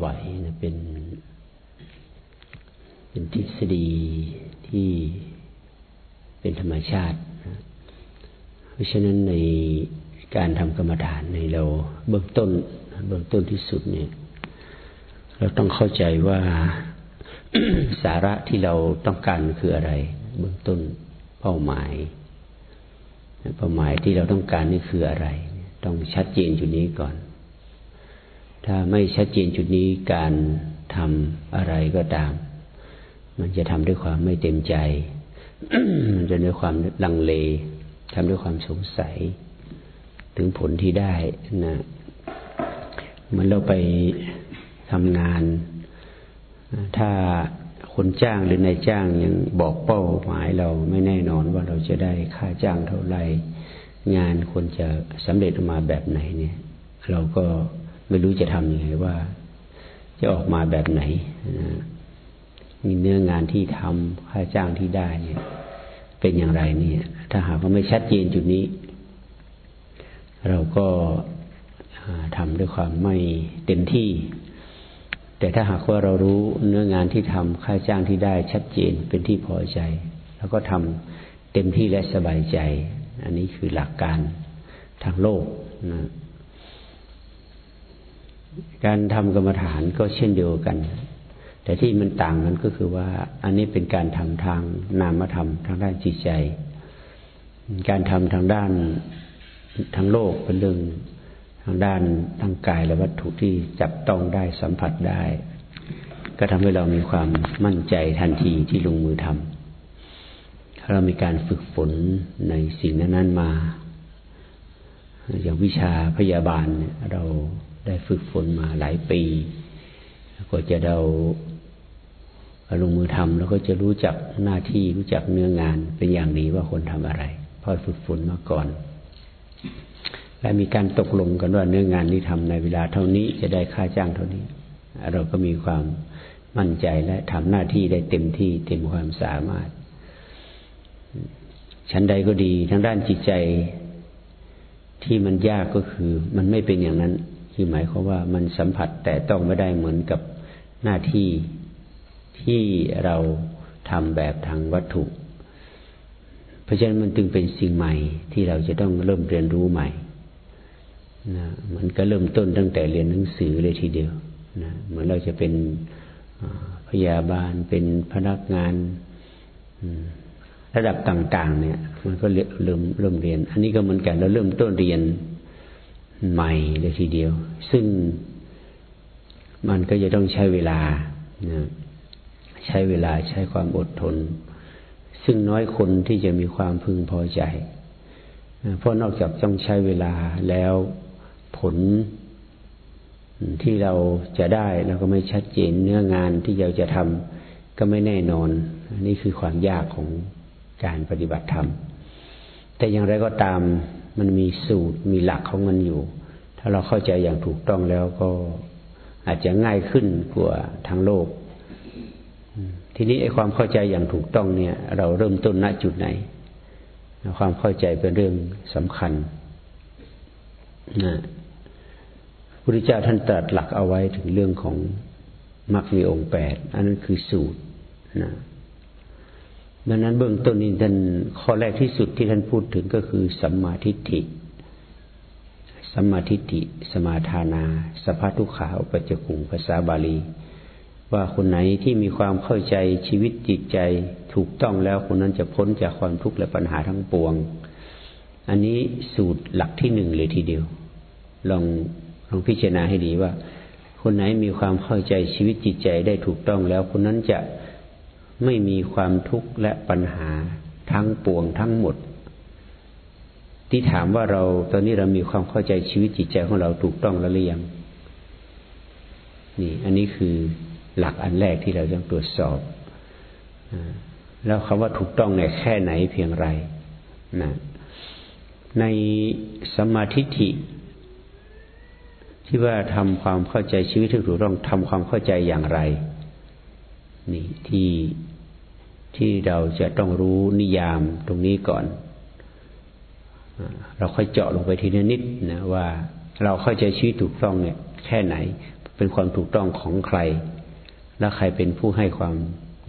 ไหวนะเป็น เป็นทฤษฎีที่เป็นธรรมชาตินะเพราะฉะนั้นในการทำกรรมฐานในเราเบื้องต้นเบื้องต้นที่สุดเนี่ย เราต้องเข้าใจว่าสาระที่เราต้องการคืออะไร เบื้องต้นเป้าหมายเป้าหมายที่เราต้องการนี่คืออะไร ต้องชัดเจนจุดนี้ก่อน ถ้าไม่ชัดเจนจุดนี้การทำอะไรก็ตาม มันจะทำด้วยความไม่เต็มใจ มันจะด้วยความลังเลทำด้วยความสงสัย ถึงผลที่ได้นะเหมือนเราไปทำงาน ถ้าคนจ้างหรือนายจ้างยังบอกเป้าหมายเราไม่แน่นอนว่าเราจะได้ค่าจ้างเท่าไหร่งานควรจะสำเร็จออกมาแบบไหนเนี่ย เราก็ ไม่รู้จะทำยังไงว่า จะออกมาแบบไหนนะมีเนื้องานที่ทำค่าจ้างที่ได้เนี่ย เป็นอย่างไรเนี่ย ถ้าหากว่าไม่ชัดเจนจุดนี้ เราก็ทำด้วยความไม่เต็มที่ แต่ถ้าหากว่าเรารู้เนื้องานที่ทำค่าจ้างที่ได้ชัดเจนเป็นที่พอใจ แล้วก็ทำเต็มที่และสบายใจ อันนี้คือหลักการทางโลกนะ การทำกรรมฐานก็เช่นเดียวกัน แต่ที่มันต่างกันก็คือว่า อันนี้เป็นการทำทางนามธรรมทางด้านจิตใจ การทำทางด้านทางโลกเป็นเรื่องทางด้านทางกายและวัตถุที่จับต้องได้สัมผัสได้ ก็ทำให้เรามีความมั่นใจทันทีที่ลงมือทำเรามีการฝึกฝนในสิ่งนั้นๆมา อย่างวิชาพยาบาลเรา ได้ฝึกฝนมาหลายปีก็จะเราลงมือทำแล้วก็จะรู้จักหน้าที่รู้จักเนื้องานเป็นอย่างดีว่าคนทำอะไรพอฝึกฝนมาก่อน และมีการตกลงกันว่าเนื้องานนี้ทำในเวลาเท่านี้จะได้ค่าจ้างเท่านี้ เราก็มีความมั่นใจและทำหน้าที่ได้เต็มที่เต็มความสามารถ ชั้นใดก็ดีทั้งด้านจิตใจที่มันยากก็คือ มันไม่เป็นอย่างนั้น คือหมายความว่ามันสัมผัสแต่ต้องไม่ได้เหมือนกับหน้าที่ที่เราทำแบบทางวัตถุ เพราะฉะนั้นมันจึงเป็นสิ่งใหม่ที่เราจะต้องเริ่มเรียนรู้ใหม่นะมันก็เริ่มต้นตั้งแต่เรียนหนังสือเลยทีเดียวนะเหมือนเราจะเป็นพยาบาลเป็นพนักงานระดับต่าง ๆ เนี่ย มันก็เริ่มเริ่มเรียน อันนี้ก็เหมือนกันเราเริ่มต้นเรียน ใหม่เลยทีเดียว ซึ่งมันก็จะต้องใช้เวลานะใช้เวลาใช้ความอดทน ซึ่งน้อยคนที่จะมีความพึงพอใจ เพราะนอกจากต้องใช้เวลาแล้วผลที่เราจะได้เราก็ไม่ชัดเจนเนื้องานที่เราจะทำก็ไม่แน่นอนนี่คือความยากของการปฏิบัติธรรม แต่อย่างไรก็ตาม มันมีสูตรมีหลักของมันอยู่ ถ้าเราเข้าใจอย่างถูกต้องแล้วก็อาจจะง่ายขึ้นกว่าทางโลก ทีนี้ไอ้ความเข้าใจอย่างถูกต้องเนี่ย เราเริ่มต้นณจุดไหน ความเข้าใจเป็นเรื่องสำคัญนะพระพุทธเจ้าท่านตรัสหลักเอาไว้ถึงเรื่องของมรรคมีองค์แปดอันนั้นคือสูตรนะ ดังนั้นเบื้องต้นนี้ท่านข้อแรกที่สุดที่ท่านพูดถึงก็คือสัมมาทิฏฐิสัมมาทิฏฐิ สมาทานา สภาทุขาอุปจกุงภาษาบาลี ว่าคนไหนที่มีความเข้าใจชีวิตจิตใจถูกต้องแล้วคนนั้นจะพ้นจากความทุกข์และปัญหาทั้งปวง อันนี้สูตรหลักที่หนึ่งเลยทีเดียว ลองลองพิจารณาให้ดีว่า คนไหนมีความเข้าใจชีวิตจิตใจได้ถูกต้องแล้วคนนั้นจะ ไม่มีความทุกข์และปัญหาทั้งปวงทั้งหมด ที่ถามว่าเราตอนนี้เรามีความเข้าใจชีวิตจิตใจของเราถูกต้องแล้วหรือยังนี่ อันนี้คือหลักอันแรกที่เราต้องตรวจสอบแล้วคำว่าถูกต้องเนี่ยแค่ไหนเพียงไรนะในสมาธิิที่ว่าทำความเข้าใจชีวิตที่ถูกต้องทำความเข้าใจอย่างไร นี่ที่ ที่เราจะต้องรู้นิยามตรงนี้ก่อน เราค่อยเจาะลงไปทีละนิดนะว่าเราเข้าใจชีวิตถูกต้องเนี่ย แค่ไหนเป็นความถูกต้องของใคร แล้วใครเป็นผู้ให้ความ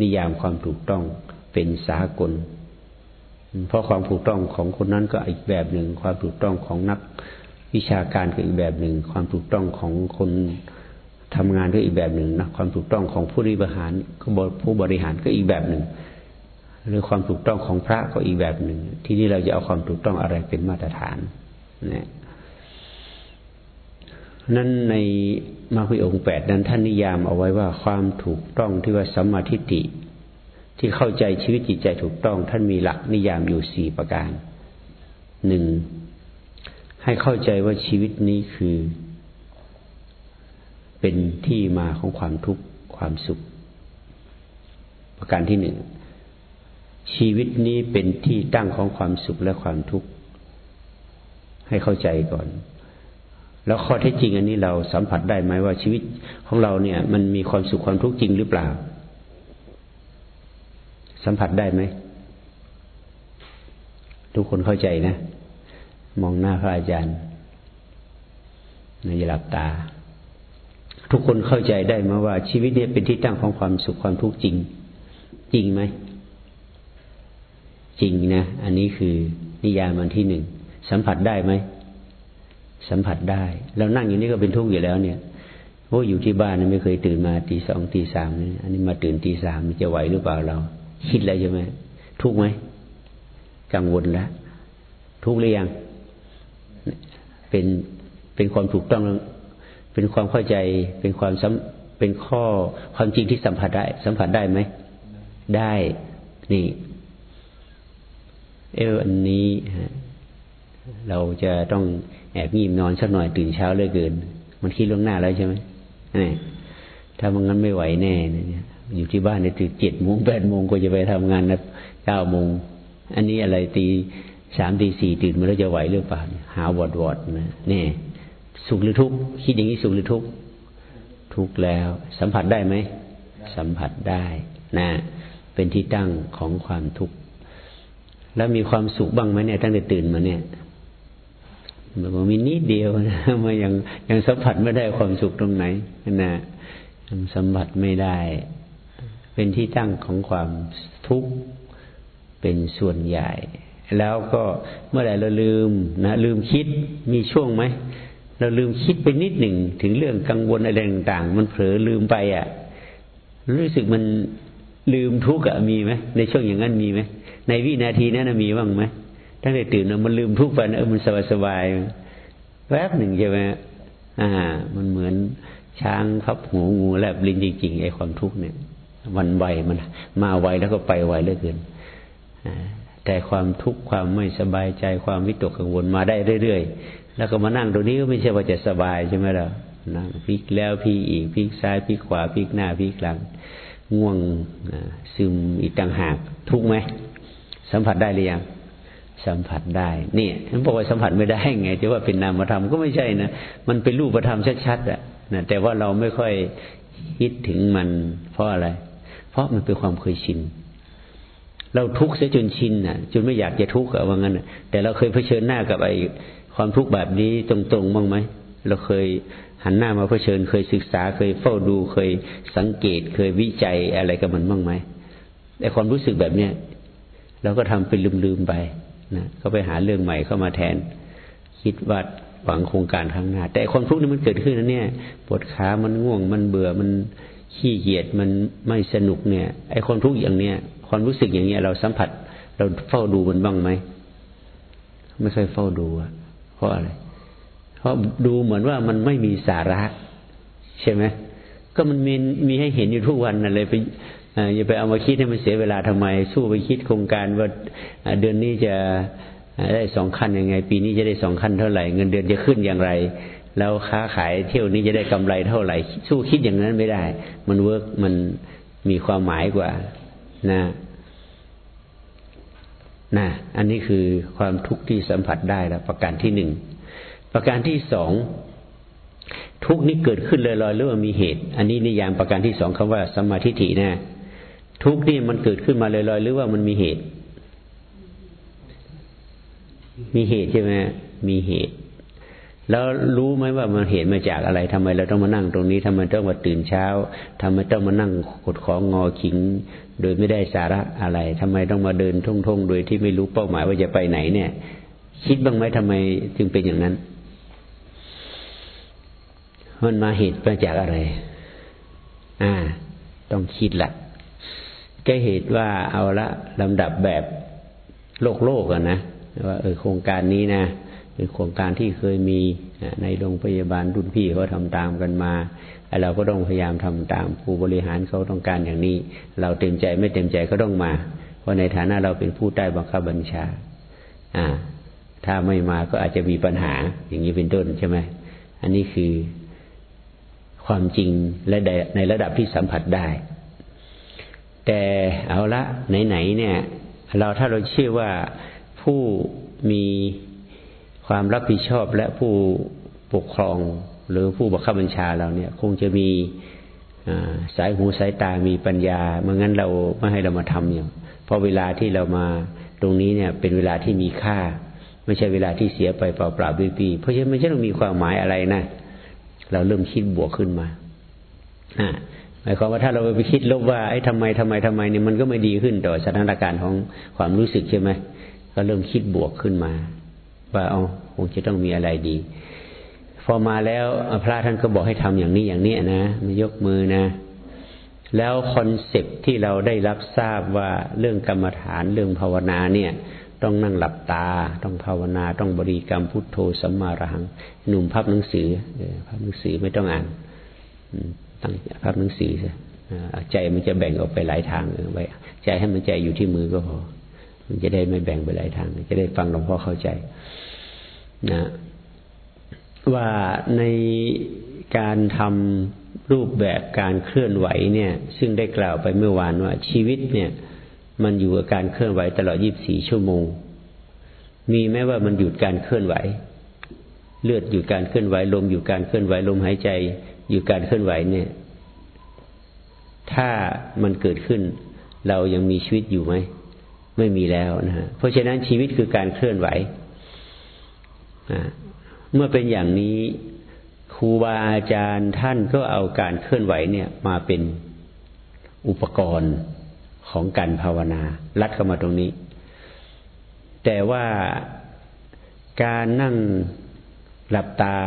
นิยามความถูกต้องเป็นสากล เพราะความถูกต้องของคนนั้นก็อีกแบบหนึ่ง ความถูกต้องของนักวิชาการก็อีกแบบหนึ่ง ความถูกต้องของคนทำงานก็อีกแบบหนึ่งนะความถูกต้องของผู้บริหารก็ผู้บริหารก็อีกแบบหนึ่ง หรือความถูกต้องของพระก็อีกแบบหนึ่ง ที่นี่เราจะเอาความถูกต้องอะไรเป็นมาตรฐานนะนั้นในมาคุยองค์แปดนั้นท่านนิยามเอาไว้ว่าความถูกต้องที่ว่าสัมมาทิฏฐิที่เข้าใจชีวิตจิตใจถูกต้อง ท่านมีหลักนิยามอยู่สี่ประการหนึ่งให้เข้าใจว่าชีวิตนี้คือ เป็นที่มาของความทุกข์ความสุข ประการที่หนึ่ง ชีวิตนี้เป็นที่ตั้งของความสุขและความทุกข์ ให้เข้าใจก่อน แล้วข้อเท็จจริงอันนี้เราสัมผัสได้ไหมว่าชีวิตของเราเนี่ย มันมีความสุขความทุกข์จริงหรือเปล่า สัมผัสได้ไหม ทุกคนเข้าใจนะ มองหน้าพระอาจารย์ในหลับตา ทุกคนเข้าใจได้ไหมว่าชีวิตนี้เป็นที่ตั้งของความสุขความทุกข์จริง จริงไหม จริงนะ อันนี้คือนิยามอันที่หนึ่งสัมผัสได้ไหมสัมผัสได้เรานั่งอยู่นี่ก็เป็นทุกข์อยู่แล้วเนี่ยโอ้อยู่ที่บ้านไม่เคยตื่นมาตีสองตีสามนี่อันนี้มาตื่นตีสามจะไหวหรือเปล่าเรา คิดแล้วใช่ไหมทุกข์ไหมกังวลแล้วทุกข์หรือยังเป็นเป็นความถูกต้อง เป็นความเข้าใจเป็นความเป็นข้อความจริงที่สัมผัสได้ สัมผัสได้ไหมได้นี่ เอออันนี้เราจะต้องแอบงีบนอนสักหน่อยตื่นเช้าเลยเกิน มันคิดล่วงหน้าแล้วใช่ไหมถ้ามันงั้นไม่ไหวแน่เนี่ยอยู่ที่บ้านเนี่ยตื่นเจ็ดโมงแปดโมงก็จะไปทำงานนะเก้าโมงอันนี้อะไรตีสามตีสี่ตื่นมาแล้วจะไหวหรือเปล่าหาวอดวอดนะนี่สุขหรือทุกข์คิดอย่างนี้สุขหรือทุกข์ทุกข์แล้ว สัมผัสได้ไหมสัมผัสได้นะเป็นที่ตั้งของความทุกข์ แล้วมีความสุขบ้างไหมเนี่ยตั้งแต่ตื่นมาเนี่ยมันมีนิดเดียวนะมันยังยังสัมผัสไม่ได้ความสุขตรงไหนนะยังสัมผัสไม่ได้ เป็นที่ตั้งของความทุกข์เป็นส่วนใหญ่ แล้วก็เมื่อไหร่เราลืมนะลืมคิดมีช่วงไหมเราลืมคิดไปนิดหนึ่งถึงเรื่องกังวลอะไรต่างๆ มันเผลอลืมไปอะ รู้สึกมันลืมทุกข์อะมีไหมในช่วงอย่างนั้นมีไหม ในวินาทีนั้นมีบ้างไหมตั้งแต่ตื่นมันลืมทุกข์ไปเออมันสบายๆแวบหนึ่งใช่ไหมอ่า มันเหมือนช้างพับหูงูแลบลิ้นจริงๆไอ้ความทุกข์เนี่ยวันไวมัน มาไวแล้วก็ไปไวเหลือเกินแต่ความทุกข์ความไม่สบายใจความวิตกกังวลมาได้เรื่อยๆแล้วก็มานั่งตรงนี้ก็ไม่ใช่ว่าจะสบายใช่ไหมล่ะนั่งพลิกแล้วพลิกอีกพลิกซ้ายพลิกขวาพลิกหน้าพลิกหลัง ง่วงซึมอีกต่างหากทุกไหม สัมผัสได้หรือยังสัมผัสได้เนี่ยฉันบอกว่าสัมผัสไม่ได้ไงจะว่าเป็นนามธรรมก็ไม่ใช่นะ มันเป็นรูปธรรมชัดๆอะนะแต่ว่าเราไม่ค่อยคิดถึงมัน เพราะอะไร เพราะมันเป็นความเคยชิน เราทุกข์เสียจนชินน่ะ จนไม่อยากจะทุกข์อะว่างั้นแต่เราเคยเผชิญหน้ากับไอ้ความทุกข์แบบนี้ตรงๆบ้างไหมเราเคยหันหน้ามาเผชิญ เคยศึกษา เคยเฝ้าดู เคยสังเกต เคยวิจัยอะไรกับมันบ้างไหมแต่ความรู้สึกแบบเนี้ย เราก็ทำเป็นลืมๆไปนะก็ไปหาเรื่องใหม่เข้ามาแทน คิดว่าหวังโครงการข้างหน้า แต่ความทุกข์นี้มันเกิดขึ้นนะเนี่ยปวดขามันง่วงมันเบื่อมันขี้เกียจมันไม่สนุกเนี่ย ไอ้ความทุกข์อย่างเนี้ยความรู้สึกอย่างเงี้ยเราสัมผัส เราเฝ้าดูมันบ้างไหมไม่เคยเฝ้าดูอะเพราะอะไร เพราะดูเหมือนว่ามันไม่มีสาระ ใช่ไหมก็มันมีมีให้เห็นอยู่ทุกวันนะเลยไป อย่าไปเอามาคิดให้มันเสียเวลาทำไม สู้ไปคิดโครงการว่าเดือนนี้จะได้สองขั้นยังไง ปีนี้จะได้สองขั้นเท่าไหร่ เงินเดือนจะขึ้นอย่างไร แล้วค้าขายเที่ยวนี้จะได้กำไรเท่าไหร่ สู้คิดอย่างนั้นไม่ได้ มัน work มันมีความหมายกว่านะนะอันนี้คือความทุกข์ที่สัมผัสได้แล้วประการที่หนึ่งประการที่สองทุกนี้เกิดขึ้นลอยๆหรือว่ามีเหตุ อันนี้นิยามประการที่สองคำว่าสมาธิฐินะ ทุกนี่มันเกิดขึ้นมาลอยๆหรือว่ามันมีเหตุ มีเหตุใช่ไหมมีเหตุ แล้วรู้ไหมว่ามันเหตุมาจากอะไรทำไมเราต้องมานั่งตรงนี้ทำไมต้องมาตื่นเช้าทำไมต้องมานั่งกดของงอขิง โดยไม่ได้สาระอะไรทำไมต้องมาเดินท่องๆโดยที่ไม่รู้เป้าหมายว่าจะไปไหนเนี่ย คิดบ้างไหมทำไมจึงเป็นอย่างนั้น มันมาเหตุมาจากอะไร อ่า ต้องคิดล่ะ ก็เหตุว่าเอาละลำดับแบบโลกโลกอะนะว่าเออโครงการนี้นะเป็นโครงการที่เคยมีในโรงพยาบาลรุ่นพี่เขาทำตามกันมาเราก็ต้องพยายามทำตามผู้บริหารเขาต้องการอย่างนี้ เราเต็มใจไม่เต็มใจก็ต้องมา เพราะในฐานะเราเป็นผู้ใต้บังคับบัญชา อ่า ถ้าไม่มาก็อาจจะมีปัญหาอย่างนี้เป็นต้นใช่ไหมอันนี้คือความจริงและในระดับที่สัมผัสได้ แต่เอาละไหนๆเนี่ย เราถ้าเราเชื่อว่าผู้มีความรับผิดชอบและผู้ปกครองหรือผู้บังคับบัญชาเราเนี่ย คงจะมีสายหูสายตามีปัญญาเมื่องั้นเราไม่ให้เรามาทำอย่างเพราะเวลาที่เรามาตรงนี้เนี่ยเป็นเวลาที่มีค่า ไม่ใช่เวลาที่เสียไปเปล่าๆปีๆเพราะฉะนั้นม่ใช่ต้องมีความหมายอะไรนะ เราเริ่มคิดบวกขึ้นมาอ่า หมายความว่าถ้าเราไปคิดลบว่าไอ้ทำไมทำไมทำไมเนี่ยมันก็ไม่ดีขึ้นต่อสถานการณ์ของความรู้สึกใช่ไหมก็เริ่มคิดบวกขึ้นมา ว่าเอาคงจะต้องมีอะไรดี พอมาแล้วพระท่านก็บอกให้ทำอย่างนี้อย่างนี้นะมายกมือนะ แล้วคอนเซปที่เราได้รับทราบว่าเรื่องกรรมฐานเรื่องภาวนาเนี่ย ต้องนั่งหลับตา ต้องภาวนาต้องบริกรรมพุทโธสัมมาระหังหนุ่มพับหนังสือพับหนังสือไม่ต้องอ่าน ตั้งพับหนังสือใจมันจะแบ่งออกไปหลายทางไว้ใจให้มันใจอยู่ที่มือก็พอ มันจะได้ไม่แบ่งไปหลายทาง จะได้ฟังหลวงพ่อเข้าใจ นะ ว่าในการทำรูปแบบการเคลื่อนไหวเนี่ย ซึ่งได้กล่าวไปเมื่อวานว่าชีวิตเนี่ย มันอยู่กับการเคลื่อนไหวตลอด 24 ชั่วโมง มีแม้ว่ามันหยุดการเคลื่อนไหว เลือดอยู่การเคลื่อนไหวลมอยู่การเคลื่อนไหวลมหายใจ อยู่การเคลื่อนไหวเนี่ย ถ้ามันเกิดขึ้น เรายังมีชีวิตอยู่ไหมไม่มีแล้วนะฮะเพราะฉะนั้นชีวิตคือการเคลื่อนไหวเมื่อเป็นอย่างนี้ครูบาอาจารย์ท่านก็เอาการเคลื่อนไหวเนี่ย มาเป็นอุปกรณ์ของการภาวนาลัดเข้ามาตรงนี้ แต่ว่าการนั่งหลับตา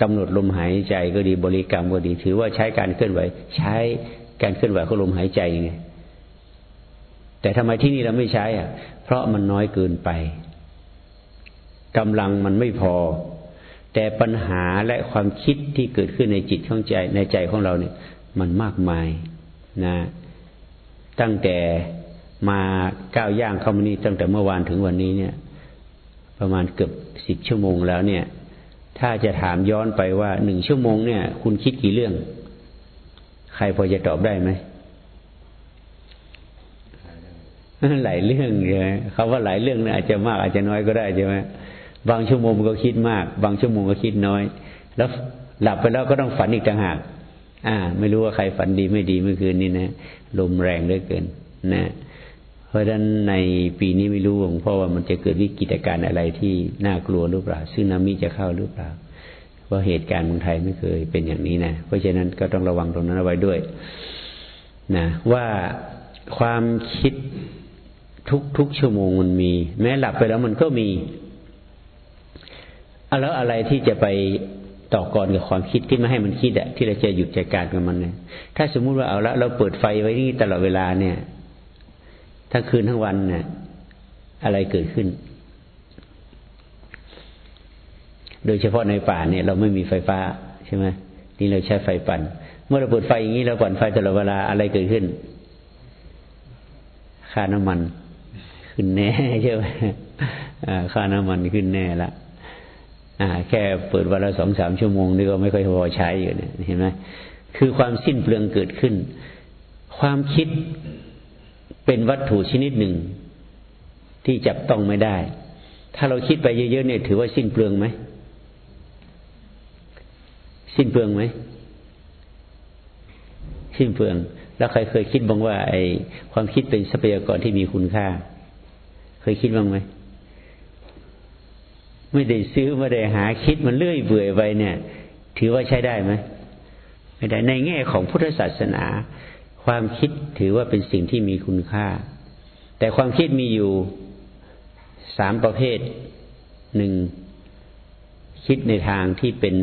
กำหนดลมหายใจก็ดีบริกรรมก็ดี ถือว่าใช้การเคลื่อนไหว ใช้การเคลื่อนไหวของลมหายใจไงแต่ทำไมที่นี่เราไม่ใช้อะ เพราะมันน้อยเกินไปกำลังมันไม่พอ แต่ปัญหาและความคิดที่เกิดขึ้นในจิตของใจในใจของเราเนี่ย มันมากมายนะ ตั้งแต่มาก้าวย่างเข้ามานี่ตั้งแต่เมื่อวานถึงวันนี้เนี่ย ประมาณเกือบสิบชั่วโมงแล้วเนี่ย ถ้าจะถามย้อนไปว่าหนึ่งชั่วโมงเนี่ย คุณคิดกี่เรื่อง ใครพอจะตอบได้ไหมหลายเรื่องใช่ไหมคำว่าหลายเรื่องเนี่ยอาจจะมากอาจจะน้อยก็ได้ใช่ไหมบางชั่วโมงก็คิดมาก บางชั่วโมงก็คิดน้อย แล้วหลับไปแล้วก็ต้องฝันอีกต่างหากอ่า ไม่รู้ว่าใครฝันดีไม่ดีเมื่อคืนนี้นะลมแรงเหลือเกิน นะ ราะฉะนั้นในปีนี้ไม่รู้หลวงพ่อว่ามันจะเกิดวิกฤตการณ์อะไรที่น่ากลัวหรือเปล่าซึ่งนามิจะเข้าหรือเปล่าเพราะเหตุการณ์เมืองไทยไม่เคยเป็นอย่างนี้นะ เพราะฉะนั้นก็ต้องระวังตรงนั้นเอาไว้ด้วยนะว่าความคิดทุกทุกชั่วโมงมันมี แม้หลับไปแล้วมันก็มีแล้วอะไรที่จะไปต่อกรกับความคิดที่ไม่ให้มันคิดอะที่เราจะหยุดจัดการกับมันเนี่ยถ้าสมมุติว่าเอาละเราเปิดไฟไว้นี่ตลอดเวลาเนี่ย ทั้งคืนทั้งวันเนี่ยอะไรเกิดขึ้น โดยเฉพาะในป่าเนี่ย เราไม่มีไฟฟ้าใช่ไหมนี่เราใช้ไฟปั่น เมื่อเราเปิดไฟอย่างนี้เราปั่นไฟตลอดเวลาอะไรเกิดขึ้น ค่าน้ำมันขึ้นแน่ใช่ไหมค่าน้ำมันขึ้นแน่ละแค่เปิดวันละสองสามชั่วโมงนี่ก็ไม่ค่อยพอใช้อยู่เนี่ยเห็นไหมคือความสิ้นเปลืองเกิดขึ้น ความคิด เป็นวัตถุชนิดหนึ่งที่จับต้องไม่ได้ ถ้าเราคิดไปเยอะๆเนี่ย ถือว่าสิ้นเปลืองไหม สิ้นเปลืองไหม สิ้นเปลือง แล้วใครเคยคิดบ้างว่า ไอ้ความคิดเป็นทรัพยากรที่มีคุณค่า เคยคิดบ้างไหม ไม่ได้ซื้อไม่ได้หาคิดมันเลื่อยเบื่อไปเนี่ย ถือว่าใช้ได้ไหมไม่ได้ในแง่ของพุทธศาสนา ความคิดถือว่าเป็นสิ่งที่มีคุณค่า แต่ความคิดมีอยู่สามประเภทหนึ่งคิดในทางที่เป็น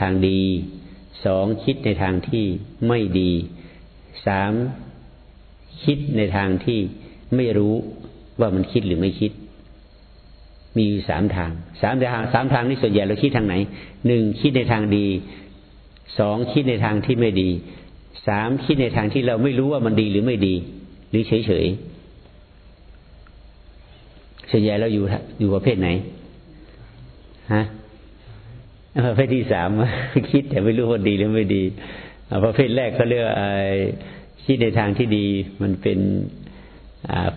ทางดีสองคิดในทางที่ไม่ดีสามคิดในทางที่ไม่รู้ว่ามันคิดหรือไม่คิด มีอยู่สามทางสามทางสามทางนี้ส่วนใหญ่เราคิดทางไหนหนึ่งคิดในทางดีสองคิดในทางที่ไม่ดี สามคิดในทางที่เราไม่รู้ว่ามันดีหรือไม่ดี หรือเฉยเฉยส่วนใหญ่เราอยู่อยู่ประเภทไหนฮะประเภทที่สามคิดแต่ไม่รู้ว่าดีหรือไม่ดีประเภทแรกเขาเรียกคิดในทางที่ดีมันเป็น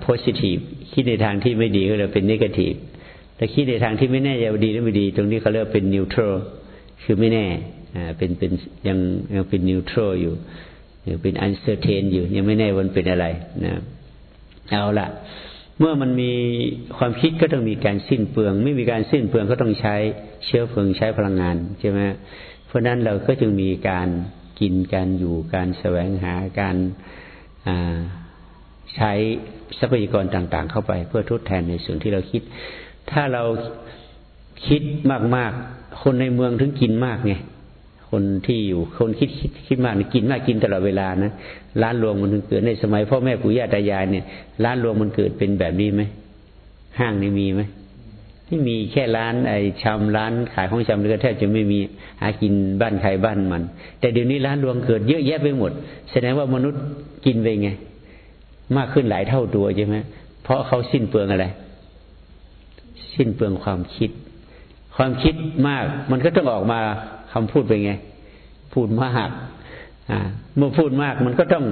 positive คิดในทางที่ไม่ดีก็เลยเป็น negative แต่คิดในทางที่ไม่แน่ใจะดีหรือไม่ดี ตรงนี้เขาเรียกเป็น neutral คือไม่แน่ เป็นเป็นยังยังเป็น neutral อยู่ยังเป็น uncertain อยู่ ยังไม่แน่วันเป็นอะไรนะเอาละเมื่อมันมีความคิดก็ต้องมีการสิ้นเปลือง ไม่มีการสิ้นเปลืองก็ต้องใช้เชื้อเพลิงใช้พลังงานใช่ไหมเพราะนั้นเราก็จึงมีการกินการอยู่การแสวงหาการใช้ทรัพยากรต่าง ๆ เข้าไป เพื่อทดแทนในส่วนที่เราคิด ถ้าเราคิดมากๆ คนในเมืองถึงกินมากไง คนที่อยู่คนคิดคิดคิดมากกินมากกินตลอดเวลานะร้านรวงมันถึงเกิดในสมัยพ่อแม่ปู่ย่าตายายเนี่ยร้านรวงมันเกิดเป็นแบบนี้ไหมห้างนี่มีไหมไม่มีแค่ร้านไอ้ชำร้านขายของชำเลยแทบจะไม่มีหากินบ้านใครบ้านมัน แต่เดี๋ยวนี้ร้านรวงเกิดเยอะแยะไปหมด แสดงว่ามนุษย์กินไปไง มากขึ้นหลายเท่าตัวใช่ไหมเพราะเขาสิ้นเปลืองอะไร สิ้นเปลืองความคิด ความคิดมากมันก็ต้องออกมา คำพูดไปไง พูดมากเมื่อพูดมากมันก็ต้อง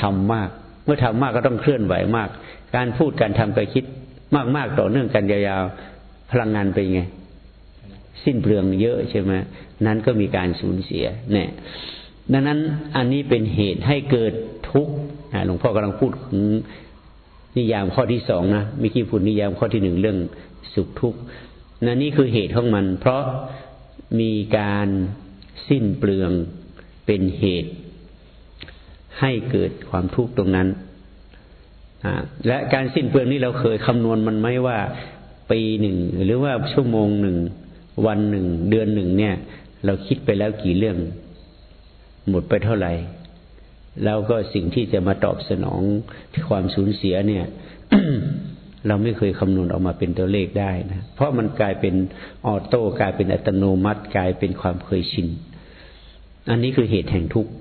ทำมาก เมื่อทำมากก็ต้องเคลื่อนไหวมาก การพูดการทำการคิดมากๆต่อเนื่องกันยาวๆพลังงานไปไง สิ้นเปลืองเยอะใช่ไหมนั้นก็มีการสูญเสียเนี่ยดังนั้นอันนี้เป็นเหตุให้เกิดทุกข์หลวงพ่อกำลังพูดถึงนิยามข้อที่สองนะมิกี้พูดนิยามข้อที่หนึ่งเรื่องสุขทุกข์นั่นนี่คือเหตุของมัน เพราะ มีการสิ้นเปลืองเป็นเหตุ ให้เกิดความทุกข์ตรงนั้น และการสิ้นเปลืองนี้เราเคยคำนวณมันไหมว่าปีหนึ่งหรือว่าชั่วโมงหนึ่ง วันหนึ่ง เดือนหนึ่งเนี่ย เราคิดไปแล้วกี่เรื่อง หมดไปเท่าไหร่ แล้วก็สิ่งที่จะมาตอบสนองความสูญเสียเนี่ย เราไม่เคยคำนวณออกมาเป็นตัวเลขได้นะ เพราะมันกลายเป็นออโต้กลายเป็นอัตโนมัติ กลายเป็นความเคยชิน อันนี้คือเหตุแห่งทุกข์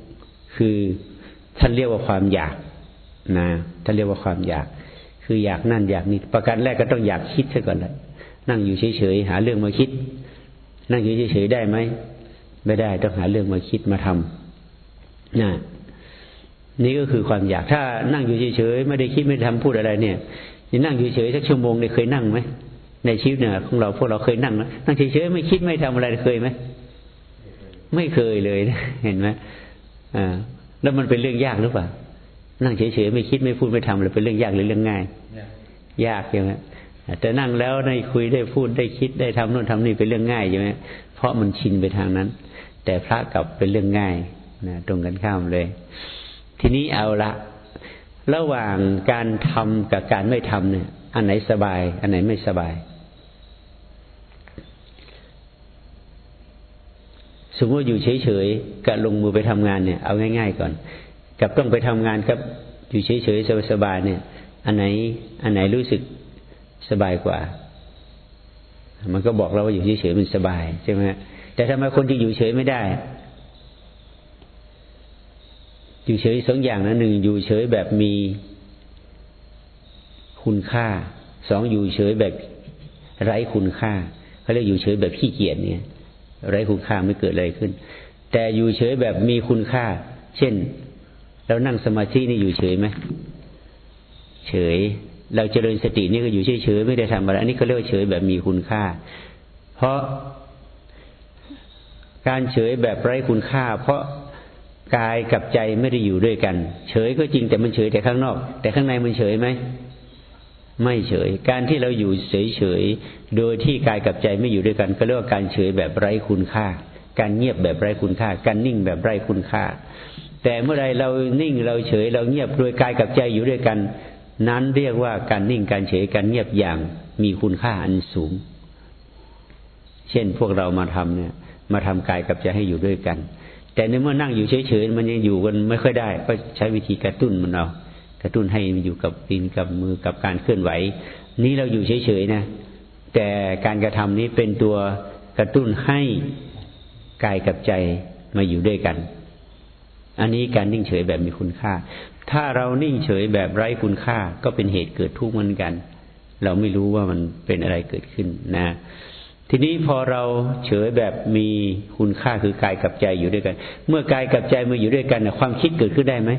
คือท่านเรียกว่าความอยากนะท่านเรียกว่าความอยาก คืออยากนั่นอยากนี่ ประการแรกก็ต้องอยากคิดซะก่อนเลยนั่งอยู่เฉยๆหาเรื่องมาคิด นั่งอยู่เฉยๆได้ไหม ไม่ได้ต้องหาเรื่องมาคิดมาทำนะนี่ก็คือความอยาก ถ้านั่งอยู่เฉยๆไม่ได้คิดไม่ทำพูดอะไรเนี่ย จะนั่งเฉยๆสักชั่วโมงเนี่ยเคยนั่งไหมในชีวิตเนี่ยของเราพวกเราเคยนั่งนั่งเฉยๆไม่คิดไม่ทำอะไรเคยไหมไม่เคยเลยเห็นไหมอ่าแล้วมันเป็นเรื่องยากหรือเปล่านั่งเฉยๆไม่คิดไม่พูดไม่ทำอะไรเป็นเรื่องยากหรือเรื่องง่าย ยากใช่ไหมแต่นั่งแล้วได้คุยได้พูดได้คิดได้ทำโน่นทำนี่เป็นเรื่องง่ายใช่ไหมเพราะมันชินไปทางนั้น แต่พระกลับเป็นเรื่องง่ายนะตรงกันข้ามเลย ทีนี้เอาละ ระหว่างการทำกับการไม่ทำเนี่ย อันไหนสบาย อันไหนไม่สบาย สมมติอยู่เฉยๆกับลงมือไปทำงานเนี่ย เอาง่าย ๆ ก่อน กับต้องไปทำงานกับอยู่เฉยๆสบายๆเนี่ย อันไหน อันไหนรู้สึกสบายกว่า มันก็บอกเราว่าอยู่เฉยๆมันสบายใช่ไหมแต่ทำไมคนที่อยู่เฉยไม่ได้ อยู่เฉยสองอย่างนะหนึ่งอยู่เฉยแบบมีคุณค่าสองอยู่เฉยแบบไร้คุณค่าเขาเรียกอยู่เฉยแบบขี้เกียจเนี่ยไร้คุณค่าไม่เกิดอะไรขึ้น แต่อยู่เฉยแบบมีคุณค่า เช่น เรานั่งสมาธินี่อยู่เฉยไหมเฉย เราเจริญสตินี่ก็อยู่เฉยเฉยไม่ได้ทำอะไรอันนี้เขาเรียกเฉยแบบมีคุณค่า เพราะการเฉยแบบไร้คุณค่า เพราะ กายกับใจไม่ได้อยู่ด้วยกัน เฉยก็จริงแต่มันเฉยแต่ข้างนอก แต่ข้างในมันเฉยไหมไม่เฉย การที่เราอยู่เฉยเฉยโดยที่กายกับใจไม่อยู่ด้วยกัน ก็เรียกว่าการเฉยแบบไร้คุณค่า การเงียบแบบไร้คุณค่า การนิ่งแบบไร้คุณค่า แต่เมื่อไรเรานิ่งเราเฉย เราเงียบโดยกายกับใจอยู่ด้วยกัน นั้นเรียกว่าการนิ่งการเฉยการเงียบอย่างมีคุณค่าอันสูง เช่นพวกเรามาทำเนี่ย มาทำกายกับใจให้อยู่ด้วยกัน แต่ในเมื่อนั่งอยู่เฉยๆมันยังอยู่กันไม่ค่อยได้ ก็ใช้วิธีกระตุ้นมันเอากระตุ้นให้มันอยู่กับดินกับมือกับการเคลื่อนไหว นี้เราอยู่เฉยๆนะแต่การกระทำนี้เป็นตัวกระตุ้นให้กายกับใจมาอยู่ด้วยกัน อันนี้การนิ่งเฉยแบบมีคุณค่า ถ้าเรานิ่งเฉยแบบไร้คุณค่า ก็เป็นเหตุเกิดทุกข์เหมือนกัน เราไม่รู้ว่ามันเป็นอะไรเกิดขึ้นนะ ทีนี้พอเราเฉยแบบมีคุณค่าคือกายกับใจอยู่ด้วยกัน เมื่อกายกับใจมาอยู่ด้วยกันความคิดเกิดขึ้นได้ไหม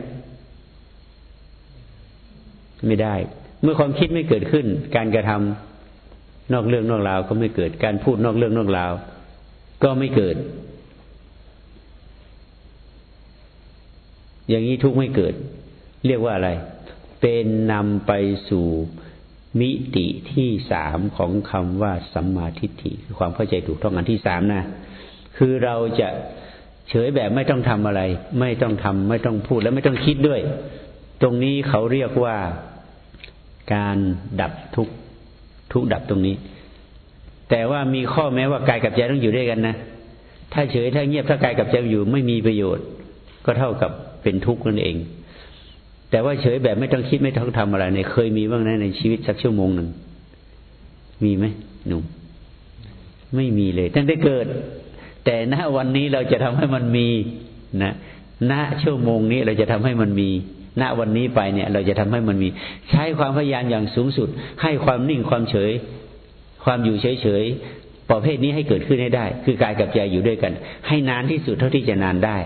ไม่ได้ เมื่อความคิดไม่เกิดขึ้น การกระทำนอกเรื่องนอกราวก็ไม่เกิด การพูดนอกเรื่องนอกราว ก็ไม่เกิด อย่างนี้ทุกไม่เกิด เรียกว่าอะไร เป็นนำไปสู่ มิติที่สามของคำว่าสัมมาทิฏฐิคือความเข้าใจถูกต้องอันที่สามนะ คือเราจะเฉยแบบไม่ต้องทำอะไร ไม่ต้องทำไม่ต้องพูดและไม่ต้องคิดด้วย ตรงนี้เขาเรียกว่าการดับทุกทุกดับตรงนี้ แต่ว่ามีข้อแม้ว่ากายกับใจต้องอยู่ด้วยกันนะ ถ้าเฉยถ้าเงียบถ้ากายกับใจอยู่ไม่มีประโยชน์ ก็เท่ากับเป็นทุกข์นั่นเอง แต่ว่าเฉยแบบไม่ต้องคิดไม่ต้องทำอะไรเนี่ยเคยมีบ้างนะในชีวิตสักชั่วโมงหนึ่ง มีไหมหนุ่มไม่มีเลย ตั้งแต่เกิด แต่ณวันนี้เราจะทำให้มันมีนะณชั่วโมงนี้เราจะทำให้มันมีณวันนี้ไปเนี่ย เราจะทำให้มันมี ใช้ความพยายามอย่างสูงสุด ให้ความนิ่งความเฉย ความอยู่เฉยเฉยประเภทนี้ให้เกิดขึ้นให้ได้ คือกายกับใจอยู่ด้วยกัน ให้นานที่สุดเท่าที่จะนานได้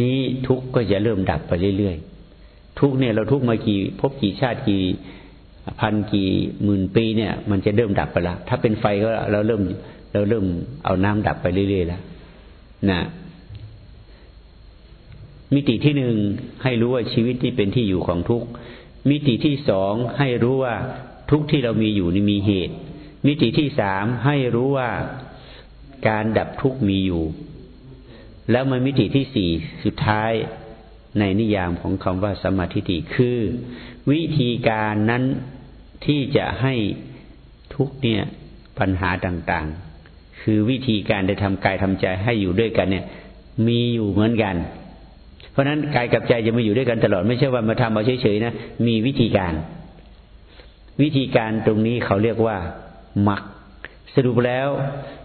นี้ทุกก็จะเริ่มดับไปเรื่อยๆทุกเนี่ยเราทุกมากี่พบกี่ชาติกี่พันกี่หมื่นปีเนี่ย มันจะเริ่มดับไปละถ้าเป็นไฟก็เราเริ่มเราเริ่มเอาน้ำดับไปเรื่อยๆแล้วนะมิติที่หนึ่งให้รู้ว่าชีวิตที่เป็นที่อยู่ของทุกมิติที่สองให้รู้ว่าทุกที่เรามีอยู่นี่มีเหตุ มิติที่สามให้รู้ว่าการดับทุกมีอยู่ แล้วมามิติที่สี่สุดท้ายในนิยามของคำว่าสมาธิิคือ วิธีการนั้นที่จะให้ทุกเนี่ยปัญหาต่างๆ คือวิธีการได้ทำกายทำใจให้อยู่ด้วยกันเนี่ย มีอยู่เหมือนกัน เพราะนั้นกายกับใจจะมาอยู่ด้วยกันตลอด ไม่ใช่ว่ามาทำเอาเฉยๆนะ มีวิธีการ วิธีการตรงนี้เขาเรียกว่ามัก รุปแล้ว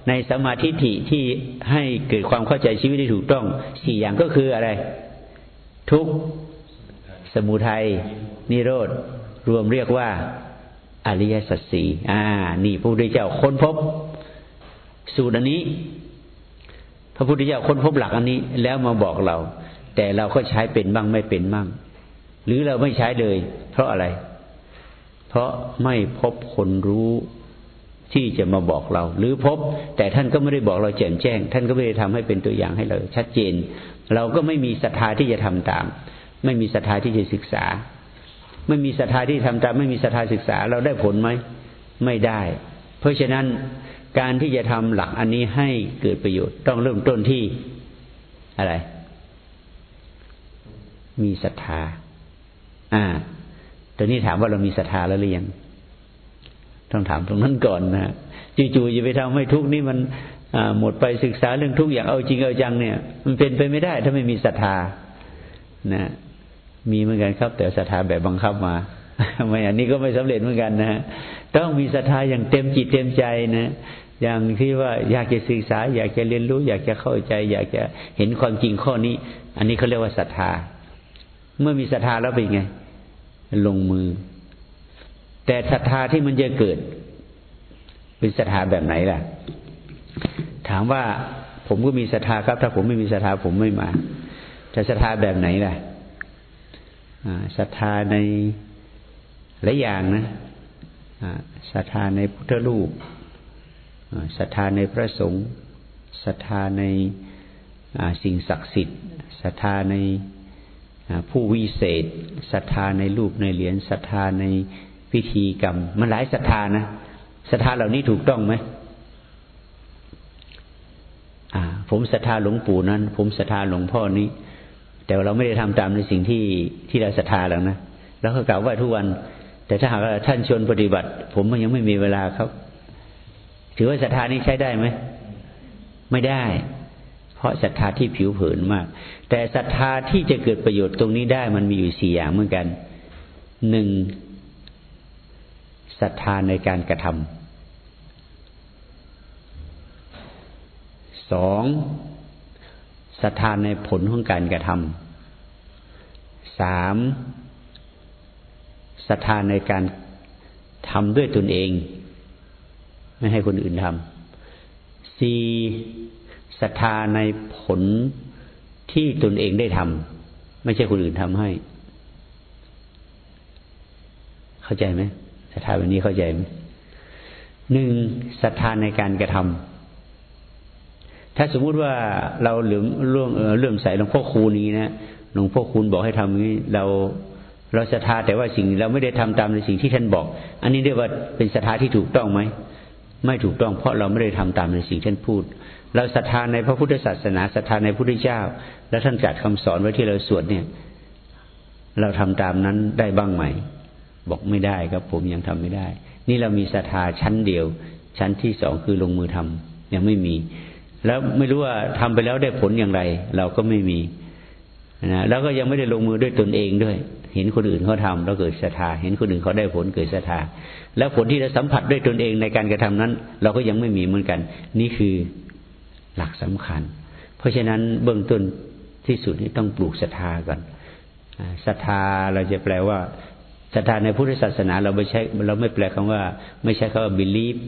ในสมาธิฐิที่ให้เกิดความเข้าใจชีวิตที่ถูกต้องสี่อย่างก็คืออะไร ทุกสมุทัยนิโรธ รวมเรียกว่าอริยสัจสี่อ่า นี่พระพุทธเจ้าค้นพบ สูตรอันนี้ พระพุทธเจ้าค้นพบหลักอันนี้ แล้วมาบอกเรา แต่เราก็ใช้เป็นบ้างไม่เป็นบ้าง หรือเราไม่ใช้เลย เพราะอะไร เพราะไม่พบคนรู้ ที่จะมาบอกเรา หรือพบ แต่ท่านก็ไม่ได้บอกเราแจ่มแจ้ง ท่านก็ไม่ได้ทำให้เป็นตัวอย่างให้เราชัดเจน เราก็ไม่มีศรัทธาที่จะทำตาม ไม่มีศรัทธาที่จะศึกษา ไม่มีศรัทธาที่ทำตาม ไม่มีศรัทธาศึกษา เราได้ผลไหมไม่ได้ เพราะฉะนั้นการที่จะทำหลักอันนี้ให้เกิดประโยชน์ต้องเริ่มต้นที่อะไร มีศรัทธา อ่าตอนนี้ถามว่าเรามีศรัทธาแล้วหรือยัง ต้องถามตรงนั้นก่อนนะจู่ๆอย่าไปทำให้ทุกนี้มันหมดไปศึกษาเรื่องทุกอย่างเอาจริงเอาจังเนี่ย มันเป็นไปไม่ได้ ถ้าไม่มีศรัทธานะมีเหมือนกันครับ แต่ศรัทธาแบบบังคับมาไม่อันนี้ก็ไม่สำเร็จเหมือนกันนะต้องมีศรัทธาอย่างเต็มจิตเต็มใจนะอย่างที่ว่าอยากจะศึกษา อยากจะเรียนรู้ อยากจะเข้าใจ อยากจะเห็นความจริงข้อนี้ อันนี้เขาเรียกว่าศรัทธา เมื่อมีศรัทธาแล้วเป็นไง ลงมือ แต่ศรัทธาที่มันจะเกิด เป็นศรัทธาแบบไหนล่ะ ถามว่าผมก็มีศรัทธาครับ ถ้าผมไม่มีศรัทธาผมไม่มาแต่ศรัทธาแบบไหนล่ะศรัทธาในหลายอย่างนะศรัทธาในพุทธรูปศรัทธาในพระสงฆ์ศรัทธาในสิ่งศักดิ์สิทธิ์ศรัทธาในผู้วิเศษศรัทธาในรูปในเหรียญศรัทธาใน พิธีกรรม มันหลายศรัทธานะศรัทธาเหล่านี้ถูกต้องไหมผมศรัทธาหลวงปู่นั้น ผมศรัทธาหลวงพ่อนี้ แต่เราไม่ได้ทำตามในสิ่งที่ที่เราศรัทธาหรอกนะแล้วก็กล่าวว่าทุกวัน แต่ถ้าหากท่านชวนปฏิบัติ ผมมันยังไม่มีเวลาครับ ถือว่าศรัทธานี้ใช้ได้ไหมไม่ได้ เพราะศรัทธาที่ผิวเผินมาก แต่ศรัทธาที่จะเกิดประโยชน์ตรงนี้ได้มันมีอยู่สี่อย่างเหมือนกันหนึ่ง ศรัทธาในการกระทำสองศรัทธาในผลของการกระทำสามศรัทธาในการทำด้วยตนเอง ไม่ให้คนอื่นทำสี่ศรัทธาในผลที่ตนเองได้ทำไม่ใช่คนอื่นทำให้ เข้าใจไหม ศรัทธาแบบนี้เข้าใจไหมหนึ่งศรัทธาในการกระทำถ้าสมมุติว่าเราเหลื่อมเรื่องเรื่องใส่หลวงพ่อคูนี้นะหลวงพ่อคูณบอกให้ทำนี้เราเราศรัทธาแต่ว่าสิ่งเราไม่ได้ทำตามในสิ่งที่ท่านบอก อันนี้เรียกว่าเป็นศรัทธาที่ถูกต้องไหมไม่ถูกต้องเพราะเราไม่ได้ทำตามในสิ่งท่านพูด เราศรัทธาในพระพุทธศาสนาศรัทธาในพระพุทธเจ้า แล้วท่านจัดคำสอนไว้ที่เราสวดเนี่ย เราทำตามนั้นได้บ้างไหม บอกไม่ได้ครับ ผมยังทำไม่ได้ นี่เรามีศรัทธาชั้นเดียว ชั้นที่สองคือลงมือทำยังไม่มี แล้วไม่รู้ว่าทำไปแล้วได้ผลอย่างไร เราก็ไม่มีนะแล้วก็ยังไม่ได้ลงมือด้วยตนเองด้วย เห็นคนอื่นเขาทำแล้วเกิดศรัทธา เห็นคนอื่นเขาได้ผลเกิดศรัทธา แล้วผลที่เราสัมผัสด้วยตนเองในการกระทำนั้น เราก็ยังไม่มีเหมือนกัน นี่คือหลักสำคัญ เพราะฉะนั้นเบื้องต้นที่สุดนี่ต้องปลูกศรัทธาก่อนศรัทธาเราจะแปลว่า ศรัทธาในพุทธศาสนา เราไม่ใช่เราไม่แปลคำว่า ไม่ใช่คำว่า believe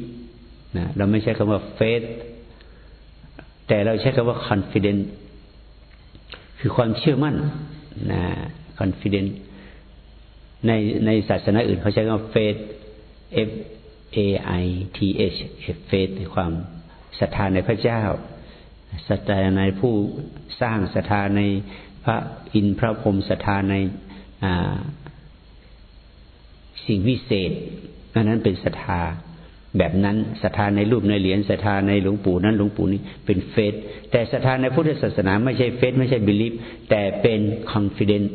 นะเราไม่ใช่คำว่า faith แต่เราใช้คำว่า confident คือความเชื่อมั่นนะ confident ในในศาสนาอื่นเขาใช้คำว่า faith f a i t h faith ความศรัทธาในพระเจ้าศรัทธาในผู้สร้างศรัทธาในพระอินทร์พระพรหมศรัทธาในอ่า สิ่งวิเศษอันนั้นเป็นศรัทธาแบบนั้นศรัทธาในรูปในเหรียญศรัทธาในหลวงปู่นั้นหลวงปู่นี้เป็นเฟสแต่ศรัทธาในพุทธศาสนาไม่ใช่เฟสไม่ใช่บิลิฟแต่เป็นคอนฟ idence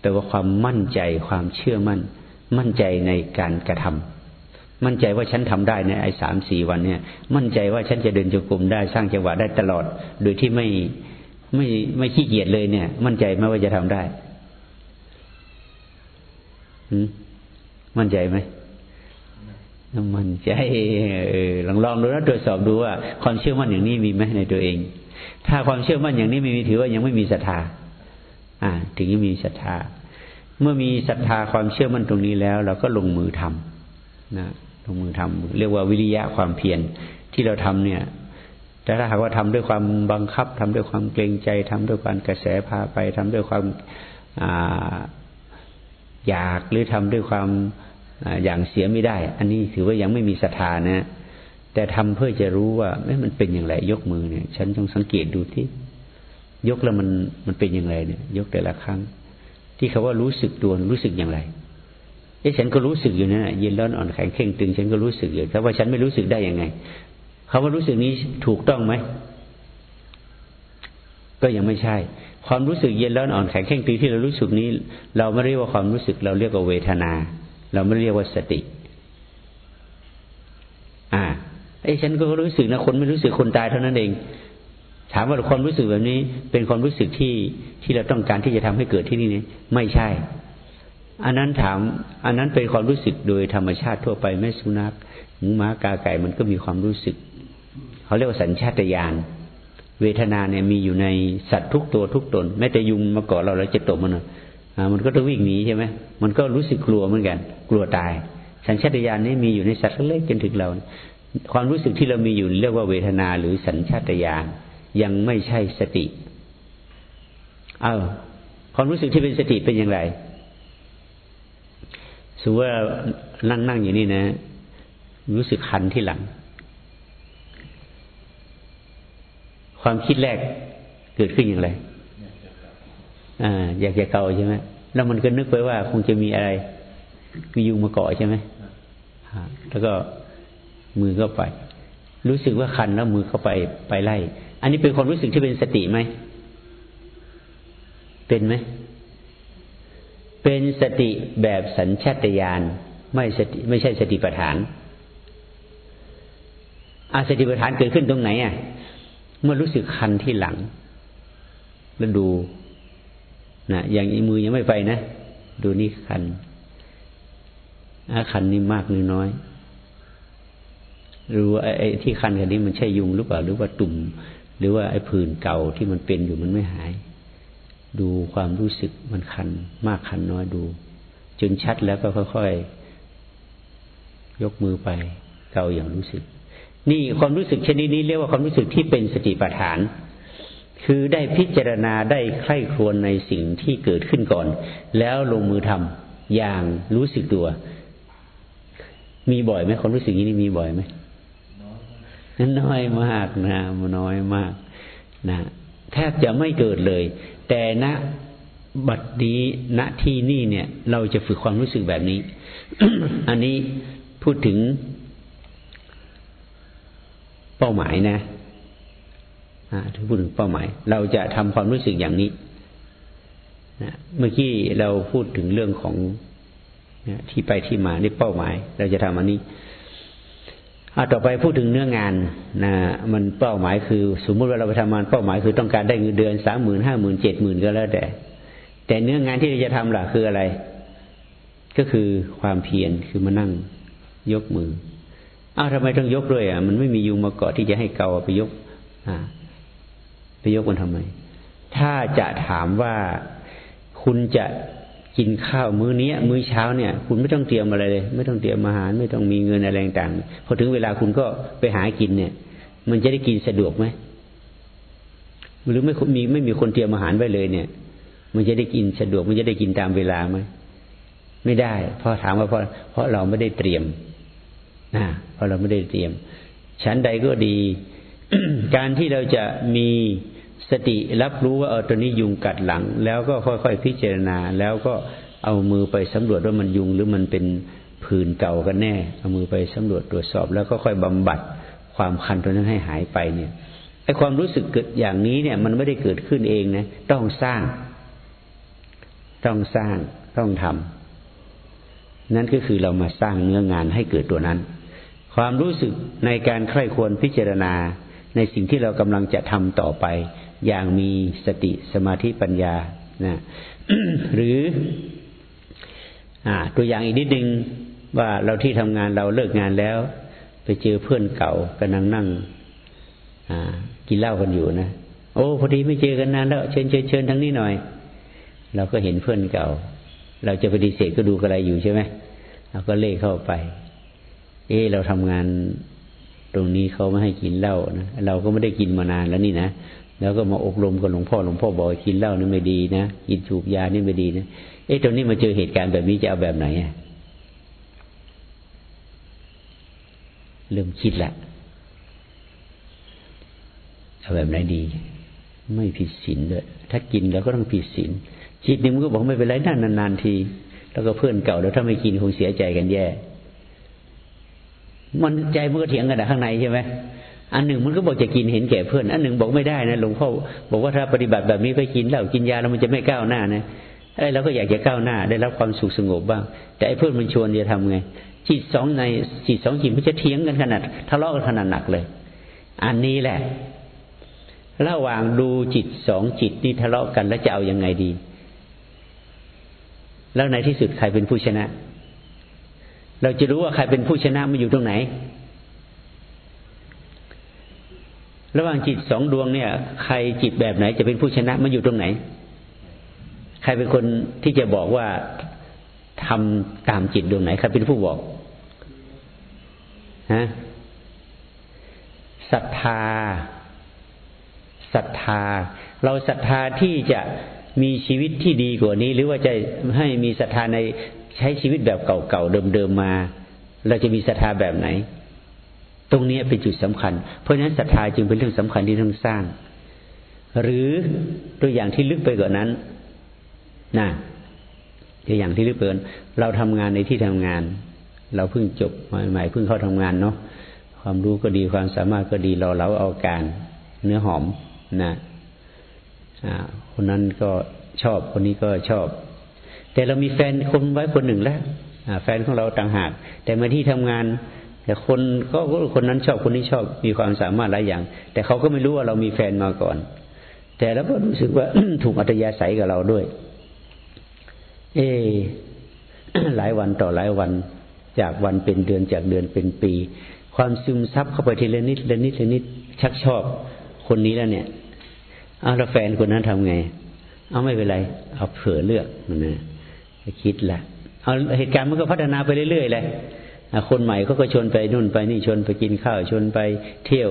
แปลว่าความมั่นใจความเชื่อมั่น มั่นใจในการกระทำมั่นใจว่าฉันทำได้ในไอ้สามสี่วันเนี่ย มั่นใจว่าฉันจะเดินจงกรมได้สร้างจังหวะได้ตลอด โดยที่ไม่ไม่ไม่ขี้เกียจเลยเนี่ย มั่นใจไหมว่าจะทำได้มั่ มั่นใจไหมมั่นใจลองลองดูแล้วตรวจสอบดูว่า ความเชื่อมั่นอย่างนี้มีไหมในตัวเอง ถ้าความเชื่อมั่นอย่างนี้ไม่มีถือว่ายังไม่มีศรัทธา อ่า ถึงจะมีศรัทธา เมื่อมีศรัทธาความเชื่อมั่นตรงนี้แล้ว เราก็ลงมือทำนะลงมือทำเรียกว่าวิริยะความเพียรที่เราทำเนี่ยแต่ถ้าหากว่าทำด้วยความบังคับทำด้วยความเกรงใจทำด้วยความกระแสพาไปทำด้วยความอยากหรือทำด้วยความ อย่างเสียไม่ได้ อันนี้ถือว่ายังไม่มีศรัทธานะ แต่ทำเพื่อจะรู้ว่ามันเป็นอย่างไร ยกมือเนี่ย ฉันต้องสังเกตดูที่ยกแล้วมันมันเป็นอย่างไรเนี่ย ยกแต่ละครั้ง ที่เขาว่ารู้สึกตัวรู้สึกอย่างไรเอ๊ะฉันก็รู้สึกอยู่นะเย็นร้อนอ่อนแข็งเข่งตึง ฉันก็รู้สึกอยู่แต่ว่าฉันไม่รู้สึกได้ยังไงเขาว่ารู้สึกนี้ถูกต้องไหมก็ยังไม่ใช่ ความรู้สึกเย็นร้อนอ่อนแข็งเข่งตึงที่เรารู้สึกนี้ เราไม่เรียกว่าความรู้สึกเราเรียกว่าเวทนา เราไม่เรียกว่าสติ อ่าไอ้ฉันก็รู้สึกนะคนไม่รู้สึกคนตายเท่านั้นเอง ถามว่าความรู้สึกแบบนี้ เป็นความรู้สึกที่ที่เราต้องการที่จะทำให้เกิดที่นี่นี่ไม่ใช่ อันนั้นถาม อันนั้นเป็นความรู้สึกโดยธรรมชาติทั่วไปไม่สุนัขหมูม้ากาไก่มันก็มีความรู้สึกเขาเรียกว่าสัญชาตญาณเวทนาเนี่ยมีอยู่ในสัตว์ทุกตัวทุกตนแม้แต่ยุงมาเกาะเราเราจะตกมัน มันก็ต้องวิ่งหนีใช่ไหมมันก็รู้สึกกลัวเหมือนกัน กลัวตาย สัญชาตญาณนี้มีอยู่ในสัตว์เล็กจนถึงเรา ความรู้สึกที่เรามีอยู่เรียกว่าเวทนาหรือสัญชาตญาณยังไม่ใช่สติ เอ้าความรู้สึกที่เป็นสติเป็นอย่างไรสมมติว่านั่งนั่งอยู่นี่นะ รู้สึกคันที่หลัง ความคิดแรกเกิดขึ้นอย่างไร อ่า อยากจะเกาใช่ไหมแล้วมันก็นึกไปว่าคงจะมีอะไร มียุงมาเกาะใช่ไหมแล้วก็มือก็ไป รู้สึกว่าคันแล้วมือเข้าไปไปไล่ อันนี้เป็นความรู้สึกที่เป็นสติไหม เป็นไหม เป็นสติแบบสัญชาตญาณไม่สติไม่ใช่สติปัฏฐานอาสติปัฏฐานเกิดขึ้นตรงไหนอะ เมื่อรู้สึกคันที่หลัง แล้วดู นะอย่างมือยังไม่ไปนะ ดูนี่คันอาคันนี่มากหรือน้อยรู้ไอ้ที่คันกันนี้มันใช่ยุงหรือเปล่า หรือว่าตุ่ม หรือว่าไอ้ผื่นเก่าที่มันเป็นอยู่มันไม่หาย ดูความรู้สึกมันคัน มากคันน้อยดู จนชัดแล้วก็ค่อยๆยกมือไปเกาอย่างรู้สึก นี่ความรู้สึกชนิดนี้เรียกว่าความรู้สึกที่เป็นสติปัฏฐาน คือได้พิจารณาได้ใคร่ครวญในสิ่งที่เกิดขึ้นก่อน แล้วลงมือทำอย่างรู้สึกตัว มีบ่อยไหมความรู้สึกนี้มีบ่อยไหมน้อยมากนะมันน้อยมากนะแทบจะไม่เกิดเลย แต่ณบัดนี้ณที่นี่เนี่ย เราจะฝึกความรู้สึกแบบนี้ อันนี้พูดถึงเป้าหมายนะ ถ้าพูดถึงเป้าหมาย เราจะทำความรู้สึกอย่างนี้นะเมื่อกี้เราพูดถึงเรื่องของที่ไปที่มาในเป้าหมาย เราจะทำอันนี้อาต่อไปพูดถึงเนื้องานนะมันเป้าหมายคือ สมมติว่าเราไปทำงานเป้าหมายคือต้องการได้เงินเดือนสามหมื่นห้าหมื่นเจ็ดหมื่นก็แล้วแต่ แต่เนื้องานที่เราจะทำล่ะคืออะไร ก็คือความเพียรคือมานั่งยกมืออ้าวทำไมต้องยกด้วยอะ มันไม่มียุงมาเกาะที่จะให้เกาไปยก อ่า ไปยกมันทำไม ถ้าจะถามว่าคุณจะกินข้าวมื้อนี้มื้อเช้าเนี่ย คุณไม่ต้องเตรียมอะไรเลย ไม่ต้องเตรียมอาหาร ไม่ต้องมีเงินอะไรต่างพอถึงเวลาคุณก็ไปหากินเนี่ย มันจะได้กินสะดวกไหมหรือไม่มีไม่มีคนเตรียมอาหารไว้เลยเนี่ย มันจะได้กินสะดวก มันจะได้กินตามเวลาไหมไม่ได้เพราะถามว่าเพราะเพราะเราไม่ได้เตรียมนะเพราะเราไม่ได้เตรียมชั้นใดก็ดี การที่เราจะมีสติรับรู้ว่าเออตัวนี้ยุงกัดหลัง แล้วก็ค่อยๆพิจารณา แล้วก็เอามือไปสำรวจว่ามันยุงหรือมันเป็นผื่นเก่ากันแน่ เอามือไปสำรวจตรวจสอบ แล้วก็ค่อยบำบัดความคันตัวนั้นให้หายไปเนี่ยไอความรู้สึกเกิดอย่างนี้เนี่ย มันไม่ได้เกิดขึ้นเองนะต้องสร้าง ต้องสร้างต้องทำนั่นก็คือเรามาสร้างเนื้องานให้เกิดตัวนั้น ความรู้สึกในการใคร่ควรพิจารณา ในสิ่งที่เรากำลังจะทำต่อไป อย่างมีสติสมาธิปัญญานะหรืออตัวอย่างอีกนิดนึงว่าเราที่ทำงานเราเลิกงานแล้ว ไปเจอเพื่อนเก่ากำลังนั่งกินเหล้ากันอยู่นะโอ้พอดีไม่เจอกันนานแล้วเชิญเชิญเชิญทั้งนี้หน่อย เราก็เห็นเพื่อนเก่า เราจะปฏิเสธก็ดูกระไรอยู่ใช่ไหมเราก็เล่เข้าไป เออเราทำงาน รงนี้เขาไม่ให้กินเหล้านะเราก็ไม่ได้กินมานานแล้วนี่นะแล้วก็มาอบรมกับหลวงพ่อหลวงพ่อบอกกินเหล้านี่ไม่ดีนะกินสูบยานี่ไม่ดีนะเอ๊ะตรงนี้มาเจอเหตุการณ์แบบนี้จะเอาแบบไหนอะเริ่มคิดละเอาแบบไหนดี ไม่ผิดศีลด้วยถ้ากินแล้วก็ต้องผิดศีลจิตนึงมันก็บอกไม่เป็นไรนานนานที แล้วก็เพื่อนเก่าแล้วถ้าไม่กินคงเสียใจกันแย่ มันใจมันก็เถียงกันข้างในใช่ไหมอันหนึ่งมันก็บอกจะกินเห็นแก่เพื่อน อันหนึ่งบอกไม่ได้นะหลวงพ่อบอกว่าถ้าปฏิบัติแบบนี้ไปกินเหล้ากินยาแล้วมันจะไม่ก้าวหน้านะไอ้เราก็อยากจะก้าวหน้า ได้รับความสุขสงบบ้าง แต่ไอ้เพื่อนมันชวนจะทำไง จิตสองในจิตสองจิตมันจะเถียงกันขนาดทะเลาะกันขนาดหนักเลย อันนี้แหละ ระหว่างดูจิตสองจิตนี่ทะเลาะกันแล้วจะเอาอยัางไงดี แล้วในที่สุดใครเป็นผู้ชนะ เราจะรู้ว่าใครเป็นผู้ชนะมันอยู่ตรงไหน ระหว่างจิตสองดวงเนี่ย ใครจิตแบบไหน จะเป็นผู้ชนะมันอยู่ตรงไหน ใครเป็นคนที่จะบอกว่าทำตามจิตดวงไหนใครเป็นผู้บอกฮะศรัทธาศรัทธา เราศรัทธาที่จะมีชีวิตที่ดีกว่านี้ หรือว่าจะให้มีศรัทธาใน ใช้ชีวิตแบบเก่าๆเดิมๆมา เราจะมีศรัทธาแบบไหน ตรงนี้เป็นจุดสำคัญ เพราะฉะนั้นศรัทธาจึงเป็นเรื่องสำคัญที่ต้องสร้าง หรือตัวอย่างที่ลึกไปกว่านั้นนะตัวอย่างที่ริเปิลเราทำงานในที่ทำงาน เราเพิ่งจบใหม่ๆเพิ่งเข้าทำงานเนาะความรู้ก็ดีความสามารถก็ดีเราเล้าเอาการเนื้อหอมนะคนนั้นก็ชอบคนนี้ก็ชอบ แต่เรามีแฟนคนไว้คนหนึ่งแล้วแฟนของเราต่างหาก แต่มาที่ทำงาน แต่คนก็คนนั้นชอบคนนี้ชอบมีความสามารถหลายอย่าง แต่เขาก็ไม่รู้ว่าเรามีแฟนมาก่อน แต่แล้วก็รู้สึกว่าถูกอัตยาศัยกับเราด้วย เอหลายวันต่อหลายวันจากวันเป็นเดือนจากเดือนเป็นปี ความซึมซับเข้าไปทีละนิดละนิดละนิดชักชอบคนนี้แล้วเนี่ยเอาแล้วแฟนคนนั้นทำไง เอาไม่เป็นไร เอาเผื่อเลือกนะ คิดละเอาเหตุการณ์มันก็พัฒนาไปเรื่อยๆเลยคนใหม่เขาก็ชวนไปนู่นไปนี่ชวนไปกินข้าวชวนไปเที่ยว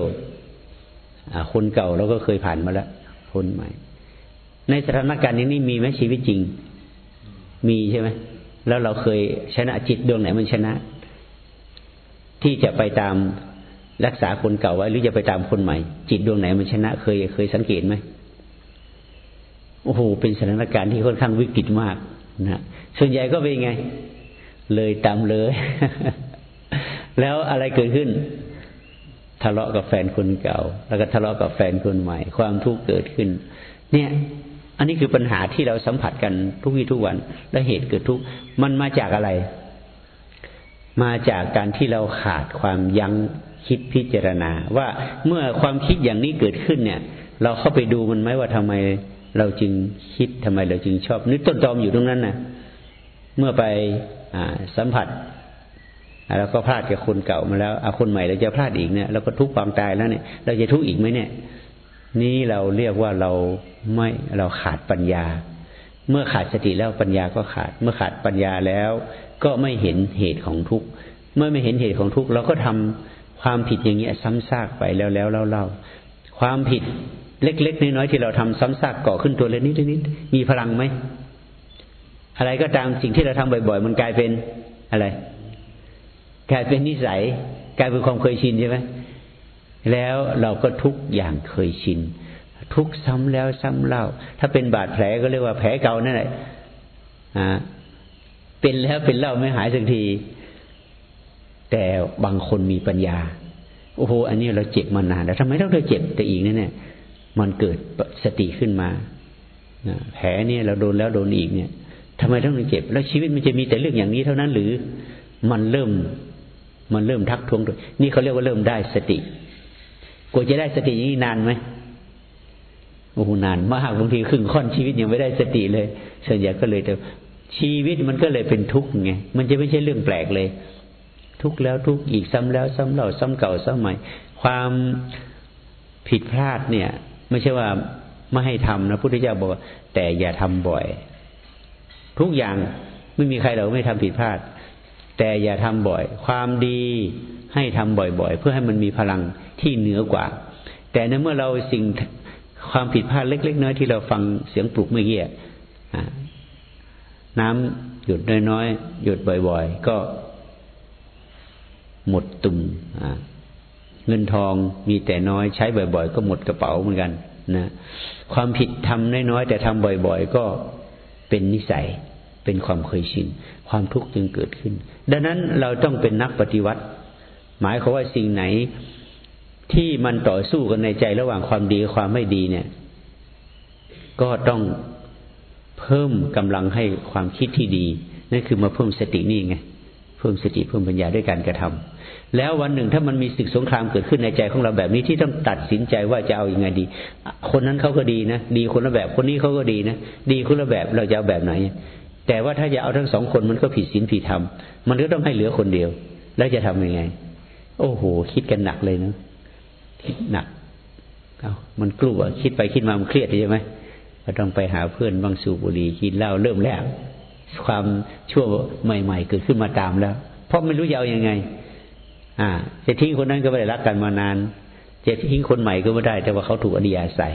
คนเก่าเราก็เคยผ่านมาแล้วคนใหม่ ในสถานการณ์นี้นี่มีไหมชีวิตจริง มีใช่ไหมแล้วเราเคยชนะจิตดวงไหนมันชนะ ที่จะไปตามรักษาคนเก่าไว้หรือจะไปตามคนใหม่ จิตดวงไหนมันชนะ เคยเคยสังเกตไหมโอ้โหเป็นสถานการณ์ที่ค่อนข้างวิกฤตมาก นะส่วนใหญ่ก็เป็นไง เลยตามเลย แล้วอะไรเกิดขึ้น ทะเลาะกับแฟนคนเก่า แล้วก็ทะเลาะกับแฟนคนใหม่ ความทุกข์เกิดขึ้น เนี่ย อันนี้คือปัญหาที่เราสัมผัสกันทุกวี่ทุกวัน และเหตุเกิดทุกข์มันมาจากอะไร มาจากการที่เราขาดความยั้งคิดพิจารณา ว่าเมื่อความคิดอย่างนี้เกิดขึ้นเนี่ย เราเข้าไปดูมันไหมว่าทำไม เราจึงคิดทำไมเราจึงชอบ นึกต้นตอมอยู่ตรงนั้นนะเมื่อไปสัมผัสแล้วก็พลาดกับคนเก่ามาแล้วเอาคนใหม่เราจะพลาดอีกเนี่ยเราก็ทุกข์ความตายแล้วเนี่ย เราจะทุกข์อีกไหมเนี่ย นี่เราเรียกว่าเราไม่เราขาดปัญญา เมื่อขาดสติแล้วปัญญาก็ขาด เมื่อขาดปัญญาแล้ว ก็ไม่เห็นเหตุของทุกข์เมื่อไม่เห็นเหตุของทุกข์เราก็ทำความผิดอย่างเงี้ยซ้ำซากไปแล้วแล้วเล่าๆความผิด เล็กๆน้อยๆที่เราทำซ้ำซากก่อขึ้นตัวเล็กนิดนิดมีพลังไหมอะไรก็ตามสิ่งที่เราทำบ่อยๆ มันกลายเป็นอะไร กลายเป็นนิสัย กลายเป็นความเคยชินใช่ไหมแล้วเราก็ทุกอย่างเคยชิน ทุกซ้ำแล้วซ้ำเล่า ถ้าเป็นบาดแผลก็เรียกว่าแผลเก่านั่นแหละอ่าเป็นแล้วเป็นเล่าไม่หายสักที แต่บางคนมีปัญญา โอ้โห อันนี้เราเจ็บมานานแล้วทำไมต้องได้เจ็บแต่อีกนั่นเนี่ย มันเกิดสติขึ้นมาแผลเนี่ยเราโดนแล้วโดนอีกเนี่ยทำไมต้องเจ็บ แล้วชีวิตมันจะมีแต่เรื่องอย่างนี้เท่านั้นหรือมันเริ่ม มันเริ่มทักท้วงด้วยนี่เขาเรียกว่าเริ่มได้สติกว่าจะได้สติอย่างนี้นานไหมโอ้โหนานมากบางทีครึ่งค่อนชีวิตยังไม่ได้สติเลยส่วนใหญ่ก็เลยแต่ชีวิตมันก็เลยเป็นทุกข์ไงมันจะไม่ใช่เรื่องแปลกเลย ทุกข์แล้วทุกข์อีกซ้ำแล้ว ซ้ำเล่าซ้ำเก่าซ้ำใหม่ ความผิดพลาดเนี่ย ไม่ใช่ว่าไม่ให้ทำนะพุทธเจ้าบอกแต่อย่าทำบ่อย ทุกอย่างไม่มีใครเราไม่ทำผิดพลาด แต่อย่าทำบ่อย ความดีให้ทำบ่อยๆ เพื่อให้มันมีพลังที่เหนือกว่า แต่ในเมื่อเราสิ่งความผิดพลาดเล็ก ๆ น้อยที่เราฟังเสียงปลุกเมื่อกี้น้ำหยุดน้อยๆหยุดบ่อย ๆ ก็หมดตุ่ม เงินทองมีแต่น้อยใช้บ่อย ๆ ก็หมดกระเป๋าเหมือนกันนะความผิดทำน้อยๆแต่ทำบ่อย ๆ ก็เป็นนิสัยเป็นความเคยชินความทุกข์จึงเกิดขึ้น ดังนั้นเราต้องเป็นนักปฏิวัติ หมายความว่าสิ่งไหนที่มันต่อสู้กันในใจระหว่างความดีกับความไม่ดีเนี่ย ก็ต้องเพิ่มกำลังให้ความคิดที่ดีนั่นคือมาเพิ่มสตินี่ไงเพิ่มสติเพิ่มปัญญาด้วยการกระทำ แล้ววันหนึ่งถ้ามันมีศึกสงครามเกิดขึ้นในใจของเราแบบนี้ที่ต้องตัดสินใจว่าจะเอาอยัางไงดี คนนั้นเขาก็ดีนะ ดีคนละแบบ คนนี้เขาก็ดีนะ ดีคนละแบบเราจะเอาแบบไหน แต่ว่าถ้าจะเอาทั้งสองคนมันก็ผิดศีลผิดธรรม มันก็ต้องให้เหลือคนเดียว แล้วจะทํำยังไง โอ้โห คิดกันหนักเลยนะคิดหนัก เอามันกลัวคิดไปคิดมามันเครียดใช่ไหมก็ต้องไปหาเพื่อนบางสูบบุหรี่กินเหล้าเริ่มแล้วความชั่วใหม่ ๆ เกิดขึ้นมาตามแล้ว เพราะไม่รู้จะเอาอยัางไง อ่าจะทิ้งคนนั้นก็ไม่ได้รักกันมานานจะทิ้งคนใหม่ก็ไม่ได้ แต่ว่าเขาถูกอดียาใส่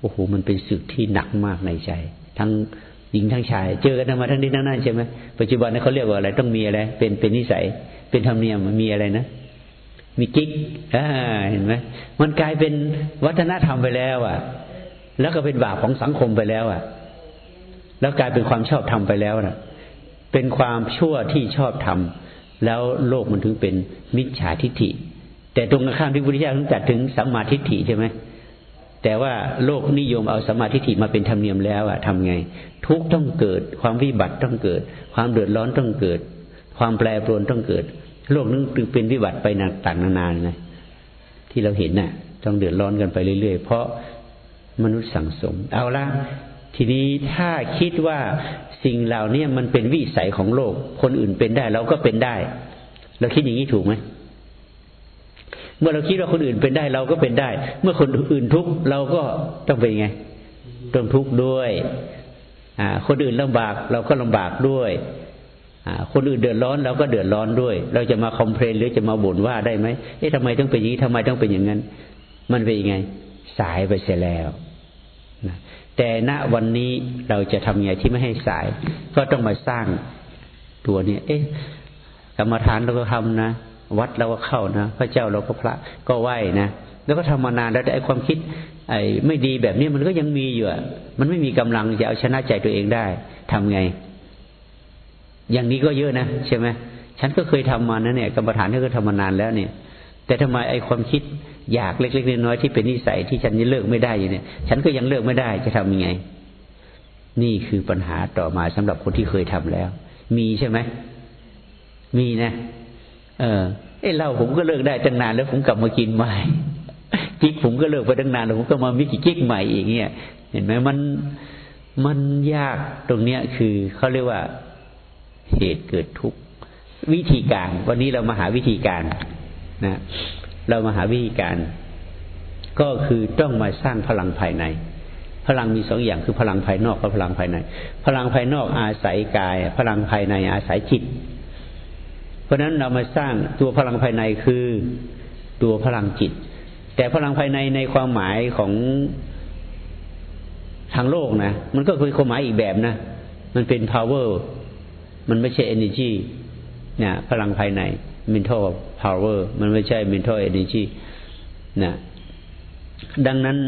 โอ้โหมันเป็นสึกที่หนักมากในใจ ทั้งหญิงทั้งชาย เจอกันมาทั้งนี้ทั้งนั้นใช่ไหมปัจจุบันนี้เขาเรียกว่าอะไรต้องมีอะไร เป็นเป็นนิสัย เป็นธรรมเนียมมีอะไรนะมีกิ๊กอ่าเห็นไหมมันกลายเป็นวัฒนธรรมไปแล้ว อะ แล้วก็เป็นบาปของสังคมไปแล้ว อะ แล้วกลายเป็นความชอบทำไปแล้วนะเป็นความชั่วที่ชอบทำ แล้วโลกมันถึงเป็นมิจฉาทิฏฐิ แต่ตรงกันข้ามที่พุทธเจ้าถึงจัดถึงสัมมาทิฏฐิใช่ไหมแต่ว่าโลกนิยมเอาสัมมาทิฏฐิมาเป็นธรรมเนียมแล้วอะทำไง ทุกต้องเกิด ความวิบัติต้องเกิด ความเดือดร้อนต้องเกิด ความแปรปรวนต้องเกิด โลกนึงจึงเป็นวิบัติไปต่างๆนานาไงที่เราเห็นน่ะ ต้องเดือดร้อนกันไปเรื่อยๆ เพราะมนุษย์สั่งสม เอาละ ทีนี้ถ้าคิดว่าสิ่งเหล่านี้มันเป็นวิสัยของโลก คนอื่นเป็นได้เราก็เป็นได้ เราคิดอย่างนี้ถูกไหมเมื่อเราคิดว่าคนอื่นเป็นได้เราก็เป็นได้ เมื่อคนอื่นทุกข์เราก็ต้องเป็นไงต้องทุกข์ด้วยคนอื่นลำบากเราก็ลำบากด้วยคนอื่นเดือดร้อนเราก็เดือดร้อนด้วย เราจะมาคอมเพลนหรือจะมาบ่นว่าได้ไหมเอ๊ะทำไมต้องเป็นอย่างนี้ทำไมต้องเป็นอย่างนั้น มันเป็นยังไง สายไปเสียแล้ว แต่ณวันนี้เราจะทำไงที่ไม่ให้สาย ก็ต้องมาสร้างตัวนี้เอ๊ะกรรมฐานเราก็ทำนะวัดเราก็เข้านะพระเจ้าเราก็พระก็ไหวนะแล้วก็ทำมานานแล้วไอ้ความคิด ไอ้ไม่ดีแบบนี้มันก็ยังมีอยู่มันไม่มีกำลังจะเอาชนะใจตัวเองได้ทำไง อย่างนี้ก็เยอะนะใช่ไหมฉันก็เคยทำมานะเนี่ยกรรมฐานก็ทำมานานแล้วเนี่ย แต่ทำไมไอ้ความคิด อยากเล็กๆน้อยๆที่เป็นนิสัยที่ฉันยังเลิกไม่ได้อยู่เนี่ย ฉันก็ยังเลิกไม่ได้จะทำยังไง นี่คือปัญหาต่อมาสำหรับคนที่เคยทำแล้ว มีใช่ไหมมีนะ เออไอ้เหล้าผมก็เลิกได้ตั้งนานแล้วผมกลับมากินใหม่กิ๊กผมก็เลิกไปตั้งนานแล้วผมก็มามิกิกิ๊กใหม่อีกเนี่ย เห็นไหมมันมันยากตรงเนี้ยคือเขาเรียกว่าเหตุเกิดทุกข์วิธีการ วันนี้เรามาหาวิธีการนะ เรามาหาวิธีการ ก็คือต้องมาสร้างพลังภายใน พลังมีสองอย่างคือพลังภายนอกกับพลังภายใน พลังภายนอกอาศัยกาย พลังภายในอาศัยจิต เพราะนั้นเรามาสร้างตัวพลังภายในคือตัวพลังจิต แต่พลังภายในในความหมายของทางโลกนะ มันก็คือความหมายอีกแบบนะ มันเป็น power มันไม่ใช่ energy เนี่ยพลังภายใน mental power มันไม่ใช่ mental energy นะดังนั้น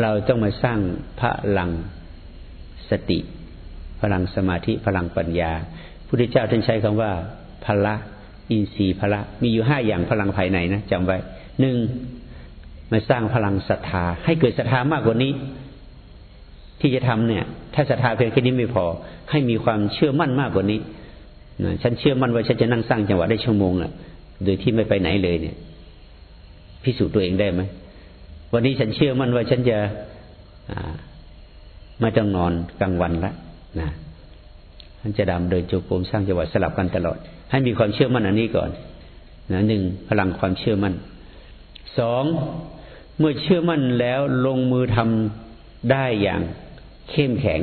เราต้องมาสร้างพลังสติ พลังสมาธิพลังปัญญาพุทธเจ้าท่านใช้คำว่าพละอินทรีย์พละ มีอยู่ห้าอย่างพลังภายในนะจำไว้หนึ่งมาสร้างพลังศรัทธา ให้เกิดศรัทธามากกว่านี้ ที่จะทำเนี่ย ถ้าศรัทธาเพียงแค่นี้ไม่พอ ให้มีความเชื่อมั่นมากกว่านี้ ฉันเชื่อมั่นว่าฉันจะนั่งสร้างจังหวะได้ชั่วโมงอะโดยที่ไม่ไปไหนเลยเนี่ย พิสูจน์ตัวเองได้ไหมวันนี้ฉันเชื่อมั่นว่าฉันจะไม่ต้องนอนกลางวันละนะฉันจะดำเดินจูกรมสร้างจังหวะสลับกันตลอด ให้มีความเชื่อมั่นอันนี้ก่อนนะหนึ่งพลังความเชื่อมั่นสองเมื่อเชื่อมั่นแล้วลงมือทำได้อย่างเข้มแข็ง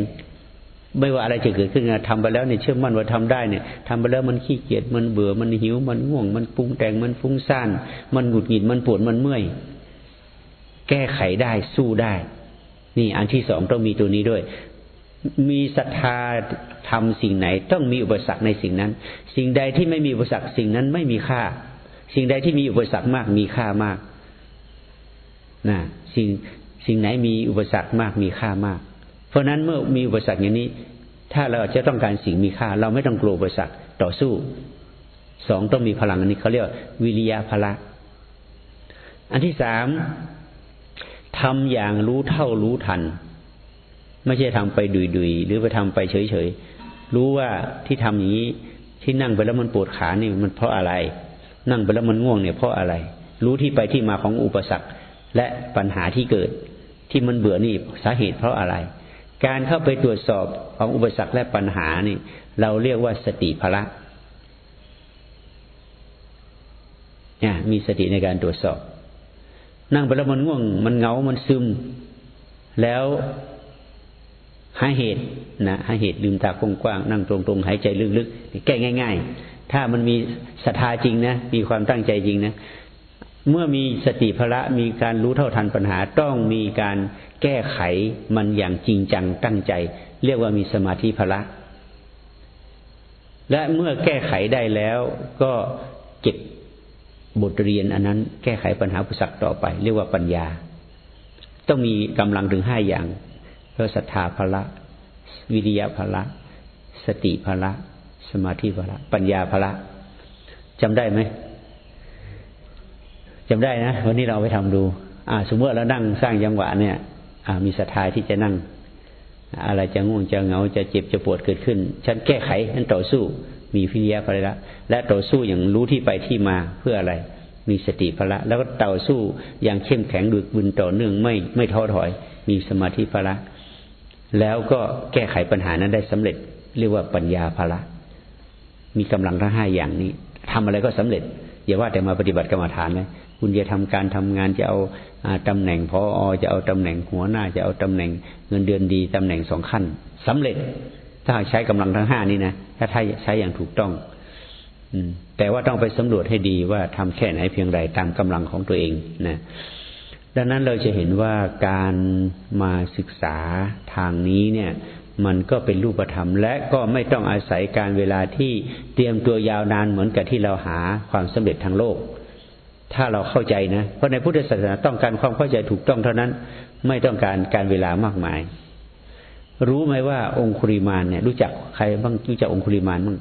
ไม่ว่าอะไรจะเกิดขึ้นนะทำไปแล้วเนี่ยเชื่อมั่นว่าทำได้เนี่ยทำไปแล้วมันขี้เกียจมันเบื่อมันหิวมันง่วง มันปรุงแต่งมันฟุ้งซ่านมันหงุดหงิดมันปวดมันเมื่อย แก้ไขได้สู้ได้ นี่อันที่สองต้องมีตัวนี้ด้วย มีศรัทธาทำสิ่งไหน ต้องมีอุปสรรคในสิ่งนั้น สิ่งใดที่ไม่มีอุปสรรคสิ่งนั้นไม่มีค่า สิ่งใดที่มีอุปสรรคมากมีค่ามากนะสิ่งสิ่งไหนมีอุปสรรคมากมีค่ามาก เพราะนั้นเมื่อมีอุปสรรคอย่างนี้ ถ้าเราจะต้องการสิ่งมีค่า เราไม่ต้องกลัวอุปสรรคต่อสู้สองต้องมีพลังอันนี้เขาเรียกวิริยะพละ อันที่สามทำอย่างรู้เท่ารู้ทัน ไม่ใช่ทำไปดุยๆหรือไปทำไปเฉยๆรู้ว่าที่ทำอย่างนี้ที่นั่งไปแล้วมันปวดขานี่มันเพราะอะไร นั่งไปแล้วมันง่วงเนี่ยเพราะอะไร รู้ที่ไปที่มาของอุปสรรคและปัญหาที่เกิด ที่มันเบื่อนี่สาเหตุเพราะอะไร การเข้าไปตรวจสอบของอุปสรรคและปัญหานี่ เราเรียกว่าสติภละเนี่ยมีสติในการตรวจสอบ นั่งไปแล้วมันง่วง มันเงา มันซึม แล้วหาเหตุนะหาเหตุลืมตากว้างๆนั่งตรงๆหายใจลึกๆแก้ง่าย ๆ ถ้ามันมีศรัทธาจริงนะมีความตั้งใจจริงนะ เมื่อมีสติภละมีการรู้เท่าทันปัญหาต้องมีการแก้ไขมันอย่างจริงจังตั้งใจ เรียกว่ามีสมาธิภละ และเมื่อแก้ไขได้แล้วก็เก็บบทเรียนอันนั้น แก้ไขปัญหาอุปสรรคต่อไป เรียกว่าปัญญา ต้องมีกำลังถึงห้าอย่างก็ศรัทธาพละ วิริยะพละ สติพละ สมาธิพละ ปัญญาพละจำได้ไหม จำได้นะวันนี้เราไปทำดู อ่า สมมติเรานั่งสร้างจังหวะเนี่ย อ่า มีศรัทธาที่จะนั่ง อะไรจะง่วงจะเหงาจะเจ็บจะปวดเกิดขึ้น ฉันแก้ไขฉันต่อสู้ มีพิริยะพละและต่อสู้อย่างรู้ที่ไปที่มาเพื่ออะไร มีสติพละ แล้วก็ต่อสู้อย่างเข้มแข็งดุดบุญต่อเนื่องไม่ไม่ท้อถอย มีสมาธิพละ แล้วก็แก้ไขปัญหานั้นได้สำเร็จ เรียกว่าปัญญาพละ มีกำลังทั้งห้าอย่างนี้ทำอะไรก็สำเร็จอย่าว่าแต่มาปฏิบัติกรรมฐานเลย คุณจะทำการทำงานจะเอาตำแหน่งพออจะเอาตำแหน่งหัวหน้า จะเอาตำแหน่งเงินเดือนดีตำแหน่งสองขั้นสำเร็จ ถ้าใช้กำลังทั้งห้านี้นะถ้าใช้อย่างถูกต้อง อืม แต่ว่าต้องไปสำรวจให้ดีว่าทำแค่ไหนเพียงไรตามกำลังของตัวเองนะดังนั้นเราจะเห็นว่าการมาศึกษาทางนี้เนี่ย มันก็เป็นรูปธรรม และก็ไม่ต้องอาศัยการเวลาที่เตรียมตัวยาวนานเหมือนกับที่เราหาความสำเร็จทางโลก ถ้าเราเข้าใจนะ เพราะในพุทธศาสนาต้องการความเข้าใจถูกต้องเท่านั้น ไม่ต้องการการเวลามากมาย รู้ไหมว่าองคุริมานเนี่ย รู้จักใครบ้างรู้จักองคุริมานบ้าง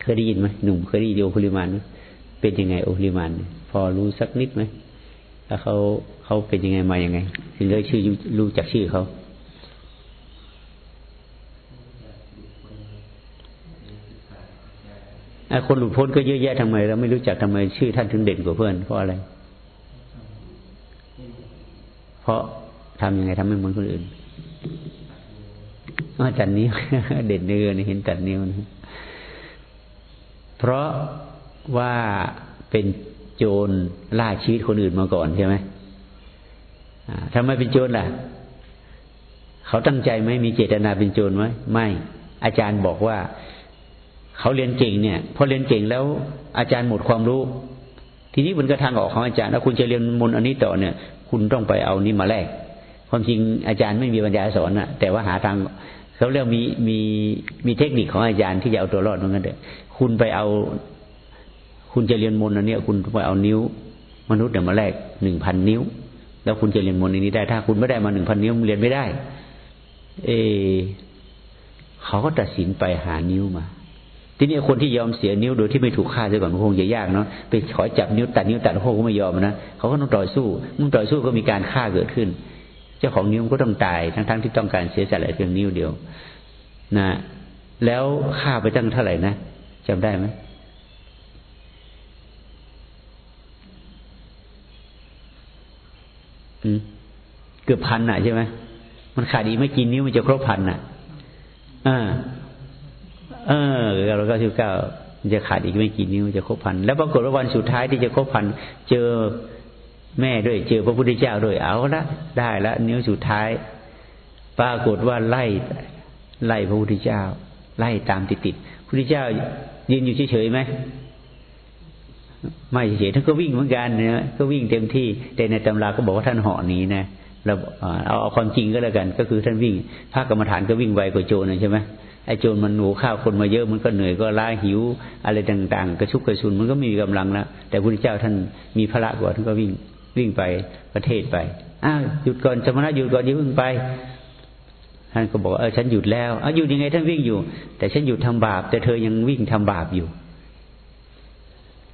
เคยได้ยินไหมหนุ่มเคยได้ยินองคุริมานไหมเป็นยังไงองคุริมานพอรู้สักนิดไหมแล้วเขาเขาเป็นยังไงมายังไงถึงได้ชื่อรู้จักชื่อเขา คนหลุดพ้นก็เยอะแยะทำไมเราไม่รู้จักทำไมชื่อท่านถึงเด่นกว่าเพื่อนเพราะอะไร เพราะทํำยังไงทำไม่เหมือนคนอื่นอ๋อจันนิ้วเด่นเนื้อนี่เห็นจันนิ้วนะเพราะว่าเป็นโจรล่าชีวิตคนอื่นมาก่อนใช่ไหมทำไมเป็นโจรล่ะ เขาตั้งใจไหมมีเจตนาเป็นโจรไหมไม่ อาจารย์บอกว่า เขาเรียนเก่งเนี่ยพอเรียนเก่งแล้วอาจารย์หมดความรู้ ทีนี้มันก็ทางออกของอาจารย์ถ้าคุณจะเรียนมนอันนี้ต่อเนี่ย คุณต้องไปเอานี้มาแลกความจริงอาจารย์ไม่มีปัญญาสอนนะแต่ว่าหาทางเขาเรียกมีมีมีเทคนิคของอาจารย์ที่จะเอาตัวรอดเหมือนกันเถอะคุณไปเอา คุณจะเรียนมนอันนี้คุณไปเอานิ้ว มนุษย์เนี่ยมาแลกหนึ่งพันนิ้ว แล้วคุณจะเรียนมนอันนี้ได้ ถ้าคุณไม่ได้มาหนึ่งพันนิ้วเรียนไม่ได้ เอเขาก็ตัดสินไปหานิ้วมา ทีนี้คนที่ยอมเสียนิ้วโดยที่ไม่ถูกฆ่าเสียก่อนคงจะยากเนาะไปขอจับนิ้วตัดนิ้วตัดโค้ก็ไม่ยอมนะเขาก็ต้องต่อสู้มึงต่อสู้ก็มีการฆ่าเกิดขึ้น เจ้าของนิ้วก็ต้องตายทั้งๆทที่ต้องการเสียสละเพียงนิ้วเดียว นะ แล้วฆ่าไปตั้งเท่าไหร่นะจำได้ไหมเกือบพันอะใช่ไหมมันขาดอีไม่กินนิ้วมันจะครบพันอะอ่า เออเราก็สิบเก้าจะขาดอีกไม่กี่นิ้วจะครบพันแล้วปรากฏว่าวันสุดท้ายที่จะครบพันเจอแม่ด้วย เจอพระพุทธเจ้าด้วยเอาละได้ละนิ้วสุดท้าย ปรากฏว่าไล่ไล่พระพุทธเจ้า ไล่ตามติดติดพระพุทธเจ้ายืนอยู่เฉยๆไหมไม่เฉยๆท่านก็วิ่งเหมือนกันนี่ยก็วิ่งเต็มที่ แต่ในตำราก็บอกว่าท่านเหาะหนีนะเราเอาเอาความจริงก็แล้วกัน ก็คือท่านวิ่งพระกรรมฐานก็วิ่งไวกว่าโจรนะใช่ไหม ไอ้โจรมันหนูข้าวคนมาเยอะมันก็เหนื่อยก็ล้าหิว อะไรต่างๆ กระชุกกระชุนมันก็มีกำลังแล้วแต่พระพุทธเจ้าท่านมีพระกว่าท่านก็วิ่งวิ่งไปประเทศไปอ้าวหยุดก่อนสมณะหยุดก่อนอย่าเพิ่งไป ท่านก็บอกเออฉันหยุดแล้วอ้าวหยุดยังไงท่านวิ่งอยู่ แต่ฉันหยุดทำบาป แต่เธอยังวิ่งทำบาปอยู่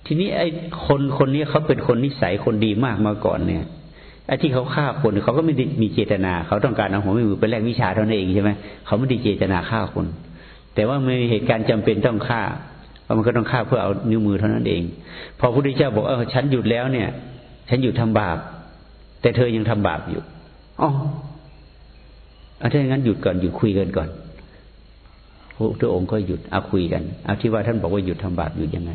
ทีนี้ไอ้คนคนนี้เขาเป็นคนนิสัยคนดีมากมาก่อนเนี่ย ไอ้ที่เขาฆ่าคนเขาก็ไม่ได้มีเจตนา เขาต้องการเอาหัวมือไปแลกวิชาเท่านั้นเองใช่ไหมเขาไม่ได้เจตนาฆ่าคน แต่ว่ามีเหตุการณ์จำเป็นต้องฆ่าเพราะมันก็ต้องฆ่าเพื่อเอานิ้วมือเท่านั้นเอง พอพระพุทธเจ้าบอกเออฉันหยุดแล้วเนี่ย ฉันหยุดทำบาป แต่เธอยังทำบาปอยู่อ๋อถ้าอย่างนั้นหยุดก่อนหยุดคุยกันก่อนพระพุทธองค์ก็หยุดเอาคุยกันเอาที่ว่าท่านบอกว่าหยุดทำบาปหยุดยังไง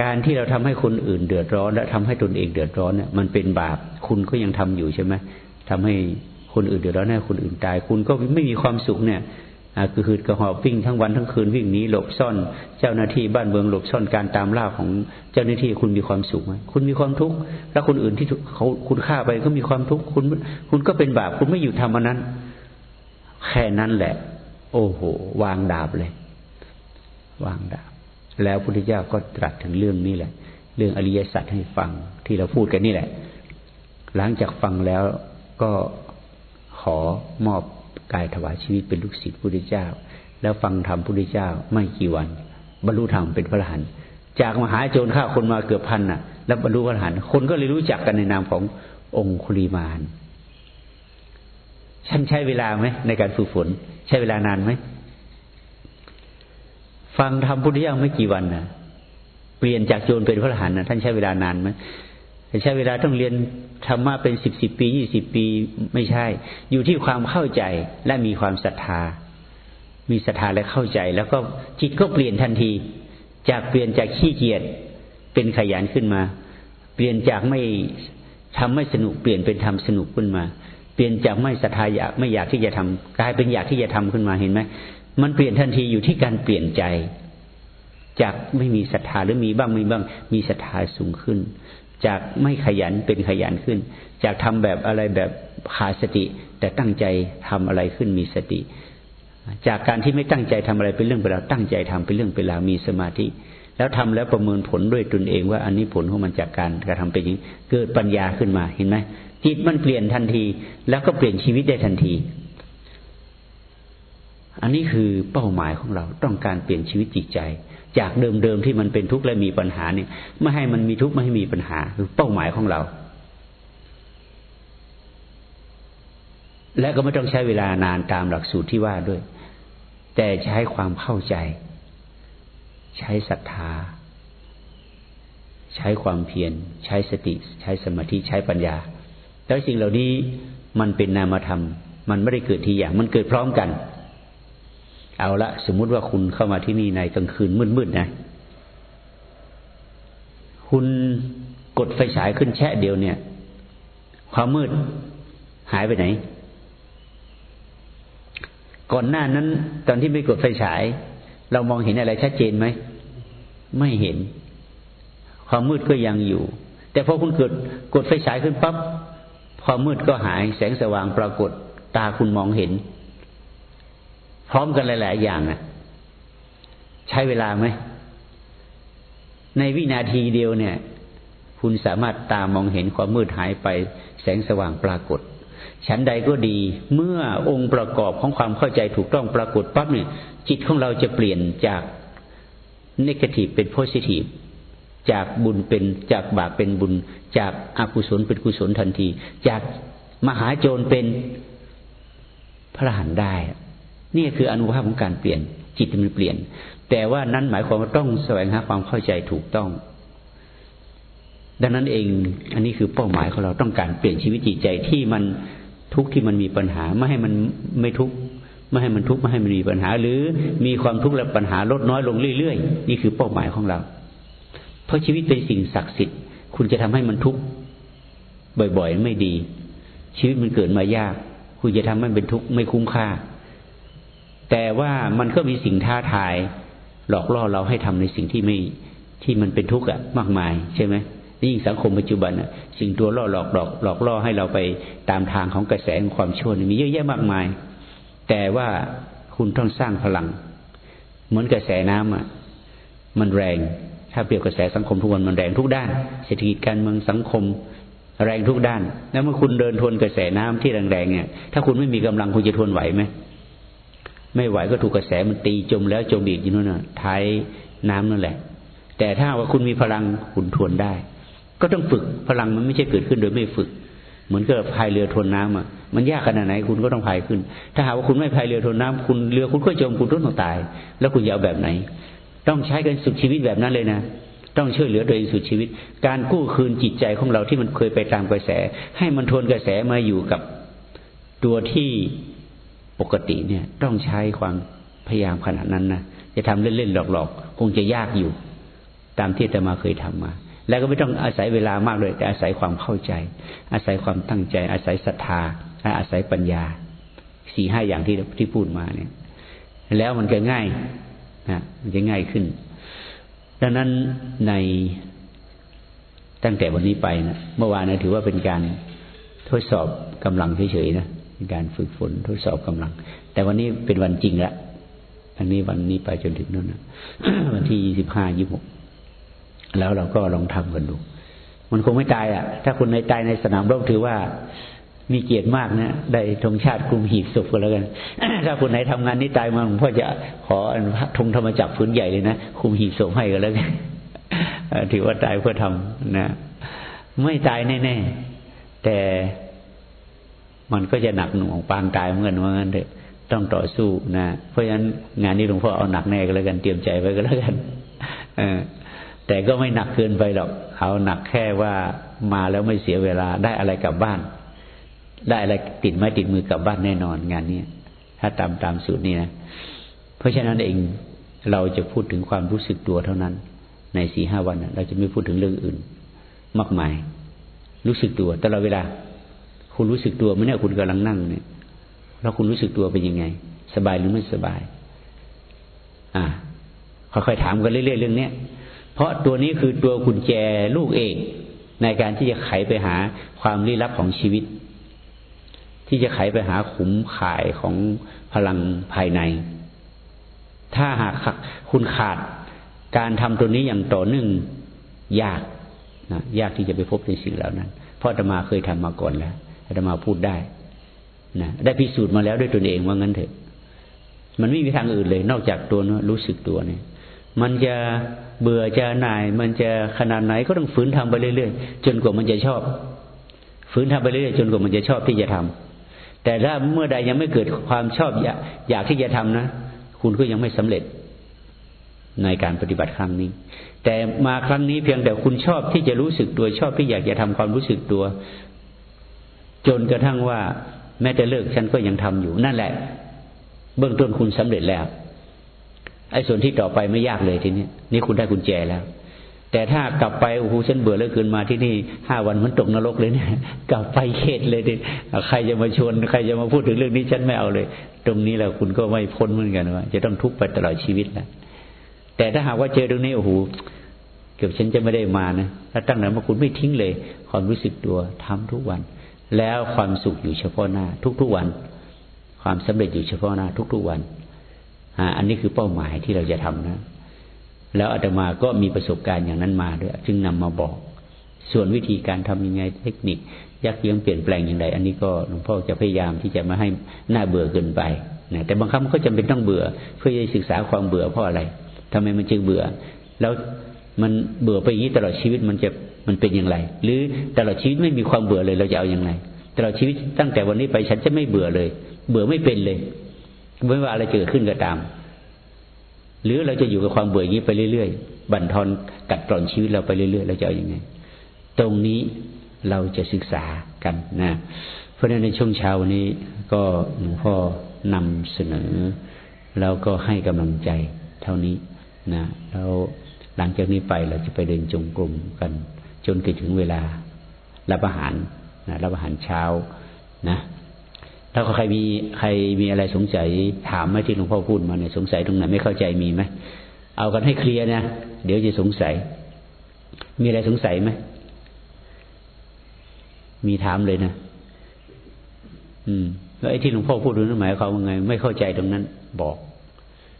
การที่เราทำให้คนอื่นเดือดร้อน และทำให้ตนเองเดือดร้อนเนี่ยมันเป็นบาปคุณก็ยังทำอยู่ใช่ไหมทำให้คนอื่นเดือดร้อนให้คนอื่นตาย คุณก็ไม่มีความสุขเนี่ยคือหืดกระหอบวิ่งทั้งวันทั้งคืนวิ่งหนีหลบซ่อน เจ้าหน้าที่บ้านเมืองหลบซ่อนการตามล่าของเจ้าหน้าที่คุณมีความสุขไหมคุณมีความทุกข์แล้วคนอื่นที่เขาคุณฆ่าไปก็มีความทุกข์คุณ คุณก็เป็นบาปคุณไม่อยู่ทำมันนั้น แค่นั้นแหละ โอ้โห วางดาบเลย วางดาบ แล้วพุทธเจ้าก็ตรัสถึงเรื่องนี้แหละ เรื่องอริยสัจให้ฟังที่เราพูดกันนี่แหละ หลังจากฟังแล้วก็ขอมอบกายถวายชีวิตเป็นลูกศิษย์พุทธเจ้า แล้วฟังธรรมพุทธเจ้าไม่กี่วัน บรรลุธรรมเป็นพระอรหันต์จากมหาโจรฆ่าคนมาเกือบพันน่ะ แล้วบรรลุพระอรหันต์คนก็เลยรู้จักกันในนามขององคุลีมานฉันใช้เวลาไหมในการฝึกฝน ใช้เวลานานไหม ฟังธรรมพุทธเจ้าไม่กี่วันนะเปลี่ยนจากโจรเป็นพระอรหันต์นะท่านใช้เวลานานไหมใช้เวลาต้องเรียนธรรมะเป็นสิบสิบปียี่สิบปีไม่ใช่ อยู่ที่ความเข้าใจและมีความศรัทธา มีศรัทธาและเข้าใจ แล้วก็จิตก็เปลี่ยนทันที จากเปลี่ยนจากขี้เกียจเป็นขยันขึ้นมา เปลี่ยนจากไม่ทำไม่สนุกเปลี่ยนเป็นทำสนุกขึ้นมา เปลี่ยนจากไม่ศรัทธาอยากไม่อยากที่จะทำกลายเป็นอยากที่จะทำขึ้นมาเห็นไหม มันเปลี่ยนทันทีอยู่ที่การเปลี่ยนใจ จากไม่มีศรัทธาหรือมีบ้างไม่บ้าง มีศรัทธาสูงขึ้น จากไม่ขยันเป็นขยันขึ้น จากทำแบบอะไรแบบขาดสติ แต่ตั้งใจทำอะไรขึ้นมีสติ จากการที่ไม่ตั้งใจทำอะไรเป็นเรื่องเป็นราวตั้งใจทำเป็นเรื่องเป็นราวมีสมาธิแล้วทำแล้วประเมินผลด้วยตนเองว่าอันนี้ผลของมันจากการกระทำเป็นอย่างเกิดปัญญาขึ้นมาเห็นไหมจิตมันเปลี่ยนทันที แล้วก็เปลี่ยนชีวิตได้ทันที อันนี้คือเป้าหมายของเราต้องการเปลี่ยนชีวิตจิตใจ จากเดิมๆที่มันเป็นทุกข์และมีปัญหาเนี่ยไม่ให้มันมีทุกข์ไม่ให้มีปัญหาคือเป้าหมายของเรา และก็ไม่ต้องใช้เวลานานตามหลักสูตรที่ว่าด้วย แต่ใช้ความเข้าใจ ใช้ศรัทธา ใช้ความเพียร ใช้สติ ใช้สมาธิใช้ปัญญาแล้วสิ่งเหล่านี้มันเป็นนามธรรม มันไม่ได้เกิดทีอย่างมันเกิดพร้อมกัน เอาละสมมุติว่าคุณเข้ามาที่นี่ในกลางคืนมืดๆนะ คุณกดไฟฉายขึ้นแช่เดียวเนี่ย ความมืดหายไปไหน ก่อนหน้านั้น ตอนที่ไม่กดไฟฉาย เรามองเห็นอะไรชัดเจนไหม ไม่เห็น ความมืดก็ยังอยู่ แต่พอคุณเกิดกดไฟฉายขึ้นปับ๊บความมืดก็หาย แสงสว่างปรากฏ ตาคุณมองเห็น พร้อมกันหลาย ๆ อย่างอะใช้เวลาไหม ในวินาทีเดียวเนี่ย คุณสามารถตามองเห็นความมืดหายไป แสงสว่างปรากฏฉันใดก็ดี เมื่อองค์ประกอบของความเข้าใจถูกต้องปรากฏปั๊บเนี่ย จิตของเราจะเปลี่ยนจากนกาทีฟเป็นโพซิทีฟจากบุญเป็นจากบาปเป็นบุญ จากอากุศลเป็นกุศลทันที จากมหาโจรเป็นพระหันได้ นี่คืออนุภาพของการเปลี่ยน จิตมันเปลี่ยน แต่ว่านั้นหมายความว่าต้องแสวงหาความเข้าใจถูกต้อง ดังนั้นเอง อันนี้คือเป้าหมายของเราต้องการเปลี่ยนชีวิตจิตใจที่มันทุกข์ที่มันมีปัญหาไม่ให้มันไม่ทุกข์ไม่ให้มันทุกข์ไม่ให้มันมีปัญหา หรือมีความทุกข์และปัญหาลดน้อยลงเรื่อยๆ นี่คือเป้าหมายของเรา เพราะชีวิตเป็นสิ่งศักดิ์สิทธิ์ คุณจะทำให้มันทุกข์บ่อยๆ ไม่ดี ชีวิตมันเกิดมายาก คุณจะทำให้มันเป็นทุกข์ไม่คุ้มค่า แต่ว่ามันก็มีสิ่งท้าทาย หลอกล่อเราให้ทำในสิ่งที่ไม่ที่มันเป็นทุกข์อะมากมายใช่ไหมยิ่งสังคมปัจจุบันอะสิ่งตัวล่อหลอกหลอกหลอกล่อให้เราไปตามทางของกระแสของความชั่วมีเยอะแยะมากมาย แต่ว่าคุณต้องสร้างพลัง เหมือนกระแสน้ำอะมันแรง ถ้าเปรียบกระแสสังคมทุกวันมันแรงทุกด้าน เศรษฐกิจการเมืองสังคมแรงทุกด้าน แล้วเมื่อคุณเดินทวนกระแสน้ำที่แรงๆเนี่ย ถ้าคุณไม่มีกำลังคุณจะทวนไหวไหม ไม่ไหวก็ถูกกระแสมันตีจมแล้วจมอีกอยู่นั่นน่ะท้ายน้ำนั่นแหละ แต่ถ้าว่าคุณมีพลังขุนทวนได้ ก็ต้องฝึกพลังมันไม่ใช่เกิดขึ้นโดยไม่ฝึก เหมือนกับพายเรือทวนน้ำอะมันยากขนาดไหนคุณก็ต้องพายขึ้น ถ้าหากว่าคุณไม่พายเรือทวนน้ำคุณเรือคุณก็จมคุณต้องตาย แล้วคุณจะเอาแบบไหน ต้องใช้กันสุดชีวิตแบบนั้นเลยนะต้องช่วยเหลือโดยสุดชีวิต การกู้คืนจิตใจของเราที่มันเคยไปตามกระแส ให้มันทวนกระแสมาอยู่กับตัวที่ ปกติเนี่ยต้องใช้ความพยายามขนาดนั้นนะจะทำเล่นๆหลอกๆ คงจะยากอยู่ ตามที่ตมาเคยทำมา แล้วก็ไม่ต้องอาศัยเวลามากเลยแต่อาศัยความเข้าใจ อาศัยความตั้งใจ อาศัยศรัทธาอาศัยปัญญาสี่ห้าอย่างที่ที่พูดมาเนี่ย แล้วมันก็ง่ายนะมันจะง่ายขึ้น ดังนั้นในตั้งแต่วันนี้ไปนะเมื่อวานนะถือว่าเป็นการทดสอบกำลังเฉยๆนะ การฝึกฝนทดสอบกำลัง แต่วันนี้เป็นวันจริงละอันนี้วันนี้ไปจนถึงนั่นนะวันที่ยี่สิบห้ายี่หกแล้วเราก็ลองทำกันดู มันคงไม่ตายอะ ถ้าคุณในตายในสนามรบถือว่ามีเกียรติมากนะได้ธงชาติกลุ่มหีบศพกันแล้วกัน ถ้าคนไหนทำงานนี้ตายมาหลวงพ่อจะขอธงธรรมจักรพื้นใหญ่เลยนะคุมหีบศพให้กันแล้วกันถือว่าตายเพื่อทำนะ ไม่ตายแน่ๆแต่ มันก็จะหนักหน่วงปางตายเหมือนกันว่างั้นเถอะต้องต่อสู้นะ เพราะฉะนั้นงานนี้หลวงพ่อเอาหนักแน่ก็แล้วกันเตรียมใจไว้ก็แล้วกันออแต่ก็ไม่หนักเกินไปหรอก เอาหนักแค่ว่ามาแล้วไม่เสียเวลาได้อะไรกลับบ้าน ได้อะไรติดไม้ติดมือกลับบ้านแน่นอนงานนี้ถ้าตามตามสูตรนี้นะเพราะฉะนั้นเองเราจะพูดถึงความรู้สึกตัวเท่านั้น ในสี่ห้าวันเราจะไม่พูดถึงเรื่องอื่น มากมาย รู้สึกตัวตลอดเวลา คุณรู้สึกตัวไหมเนี่ยคุณกำลังนั่งเนี่ย แล้วคุณรู้สึกตัวเป็นยังไง สบายหรือไม่สบาย อ่าค่อยๆถามกันเรื่อยๆเรื่องเนี้ยเพราะตัวนี้คือตัวกุญแจลูกเอกในการที่จะไขไปหาความลี้ลับของชีวิต ที่จะไขไปหาขุมข่ายของพลังภายใน ถ้าหากคุณขาดการทำตัวนี้อย่างต่อเนื่องยากนะยากที่จะไปพบในสิ่งเหล่านั้นพราะอาตมาเคยทำมาก่อนแล้ว อาตมาพูดได้นะได้พิสูจน์มาแล้วด้วยตนเองว่างั้นเถอะ มันไม่มีทางอื่นเลย นอกจากตัวนู้รู้สึกตัวเนี่ย มันจะเบื่อจะหน่าย มันจะขนาดไหนก็ต้องฝืนทำไปเรื่อยๆจนกว่ามันจะชอบ ฝืนทำไปเรื่อยๆจนกว่ามันจะชอบที่จะทำแต่ถ้าเมื่อใดยังไม่เกิดความชอบอยากอยากที่จะทำนะคุณก็ยังไม่สำเร็จในการปฏิบัติครั้งนี้ แต่มาครั้งนี้เพียงแต่คุณชอบที่จะรู้สึกตัวชอบที่อยากจะทำความรู้สึกตัว จนกระทั่งว่า แม้จะเลิกฉันก็ยังทำอยู่นั่นแหละ เบื้องต้นคุณสำเร็จแล้ว ไอ้ส่วนที่ต่อไปไม่ยากเลยทีนี้นี่คุณได้กุญแจแล้ว แต่ถ้ากลับไปโอ้โหฉันเบื่อแล้วคืนมาที่นี่ห้าวันมันตกนรกเลยเนี่ย กลับไปเขตเลยดิใครจะมาชวนใครจะมาพูดถึงเรื่องนี้ฉันไม่เอาเลย ตรงนี้แล้วคุณก็ไม่พ้นเหมือนกันว่า จะต้องทุกข์ไปตลอดชีวิตแล้วแต่ถ้าหากว่าเจอตรงนี้โอ้โหเกือบฉันจะไม่ได้มานะถ้าตั้งแต่เมื่อคุณไม่ทิ้งเลย ความรู้สึกตัวทำทุกวัน แล้วความสุขอยู่เฉพาะหน้า ทุกๆวัน ความสำเร็จอยู่เฉพาะหน้า ทุกๆวันอันนี้คือเป้าหมายที่เราจะทำนะ แล้วอาตมาก็มีประสบการณ์อย่างนั้นมาด้วยจึงนำมาบอก ส่วนวิธีการทำยังไงเทคนิค ยักเยื้องเปลี่ยนแปลงอย่างไร อันนี้ก็หลวงพ่อจะพยายามที่จะมาให้หน้าเบื่อเกินไปนะแต่บางครั้งมันก็จำเป็นต้องเบื่อ เพื่อจะศึกษาความเบื่อเพราะอะไรทำไมมันจึงเบื่อ แล้วมันเบื่อไปอย่างนี้ตลอดชีวิตมันจะ มันเป็นอย่างไร หรือตลอดชีวิตไม่มีความเบื่อเลย เราจะเอาอย่างไรตลอดชีวิตตั้งแต่วันนี้ไปฉันจะไม่เบื่อเลย เบื่อไม่เป็นเลยไม่ว่าอะไรเกิดขึ้นก็ตาม หรือเราจะอยู่กับความเบื่ออย่างนี้ไปเรื่อยๆบั่นทอนกัดกร่อนชีวิตเราไปเรื่อยๆเราจะเอาอยัางไง ตรงนี้เราจะศึกษากันนะ เพราะฉะนั้นในช่วงเช้านี้ก็หลวงพ่อนำเสนอ แล้วก็ให้กำลังใจเท่านี้นะแล้วหลังจากนี้ไปเราจะไปเดินจงกรมกัน จนถึงเวลารับอาหารนะรับอาหารเช้านะถ้าใครมีใครมีอะไรสงสัยถามไหมที่หลวงพ่อพูดมาเนี่ยสงสัยตรงไหนไม่เข้าใจมีไหมเอากันให้เคลียร์นะเดี๋ยวจะสงสัย มีอะไรสงสัยไหมมีถามเลยนะอืม แล้วไอ้ที่หลวงพ่อพูดนั้นหมายความว่าไง ไม่เข้าใจตรงนั้น บอก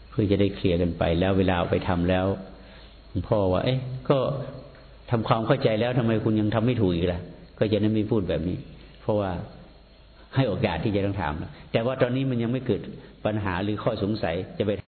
เพื่อจะได้เคลียร์กันไป แล้วเวลาไปทำแล้วหลวงพ่อว่า เอ๊ะก็ ทำความเข้าใจแล้วทำไมคุณยังทำไม่ถูกอีกล่ะ ก็จะนั้นไม่พูดแบบนี้ เพราะว่าให้โอกาสที่จะต้องถาม แต่ว่าตอนนี้มันยังไม่เกิดปัญหาหรือข้อสงสัยจะไป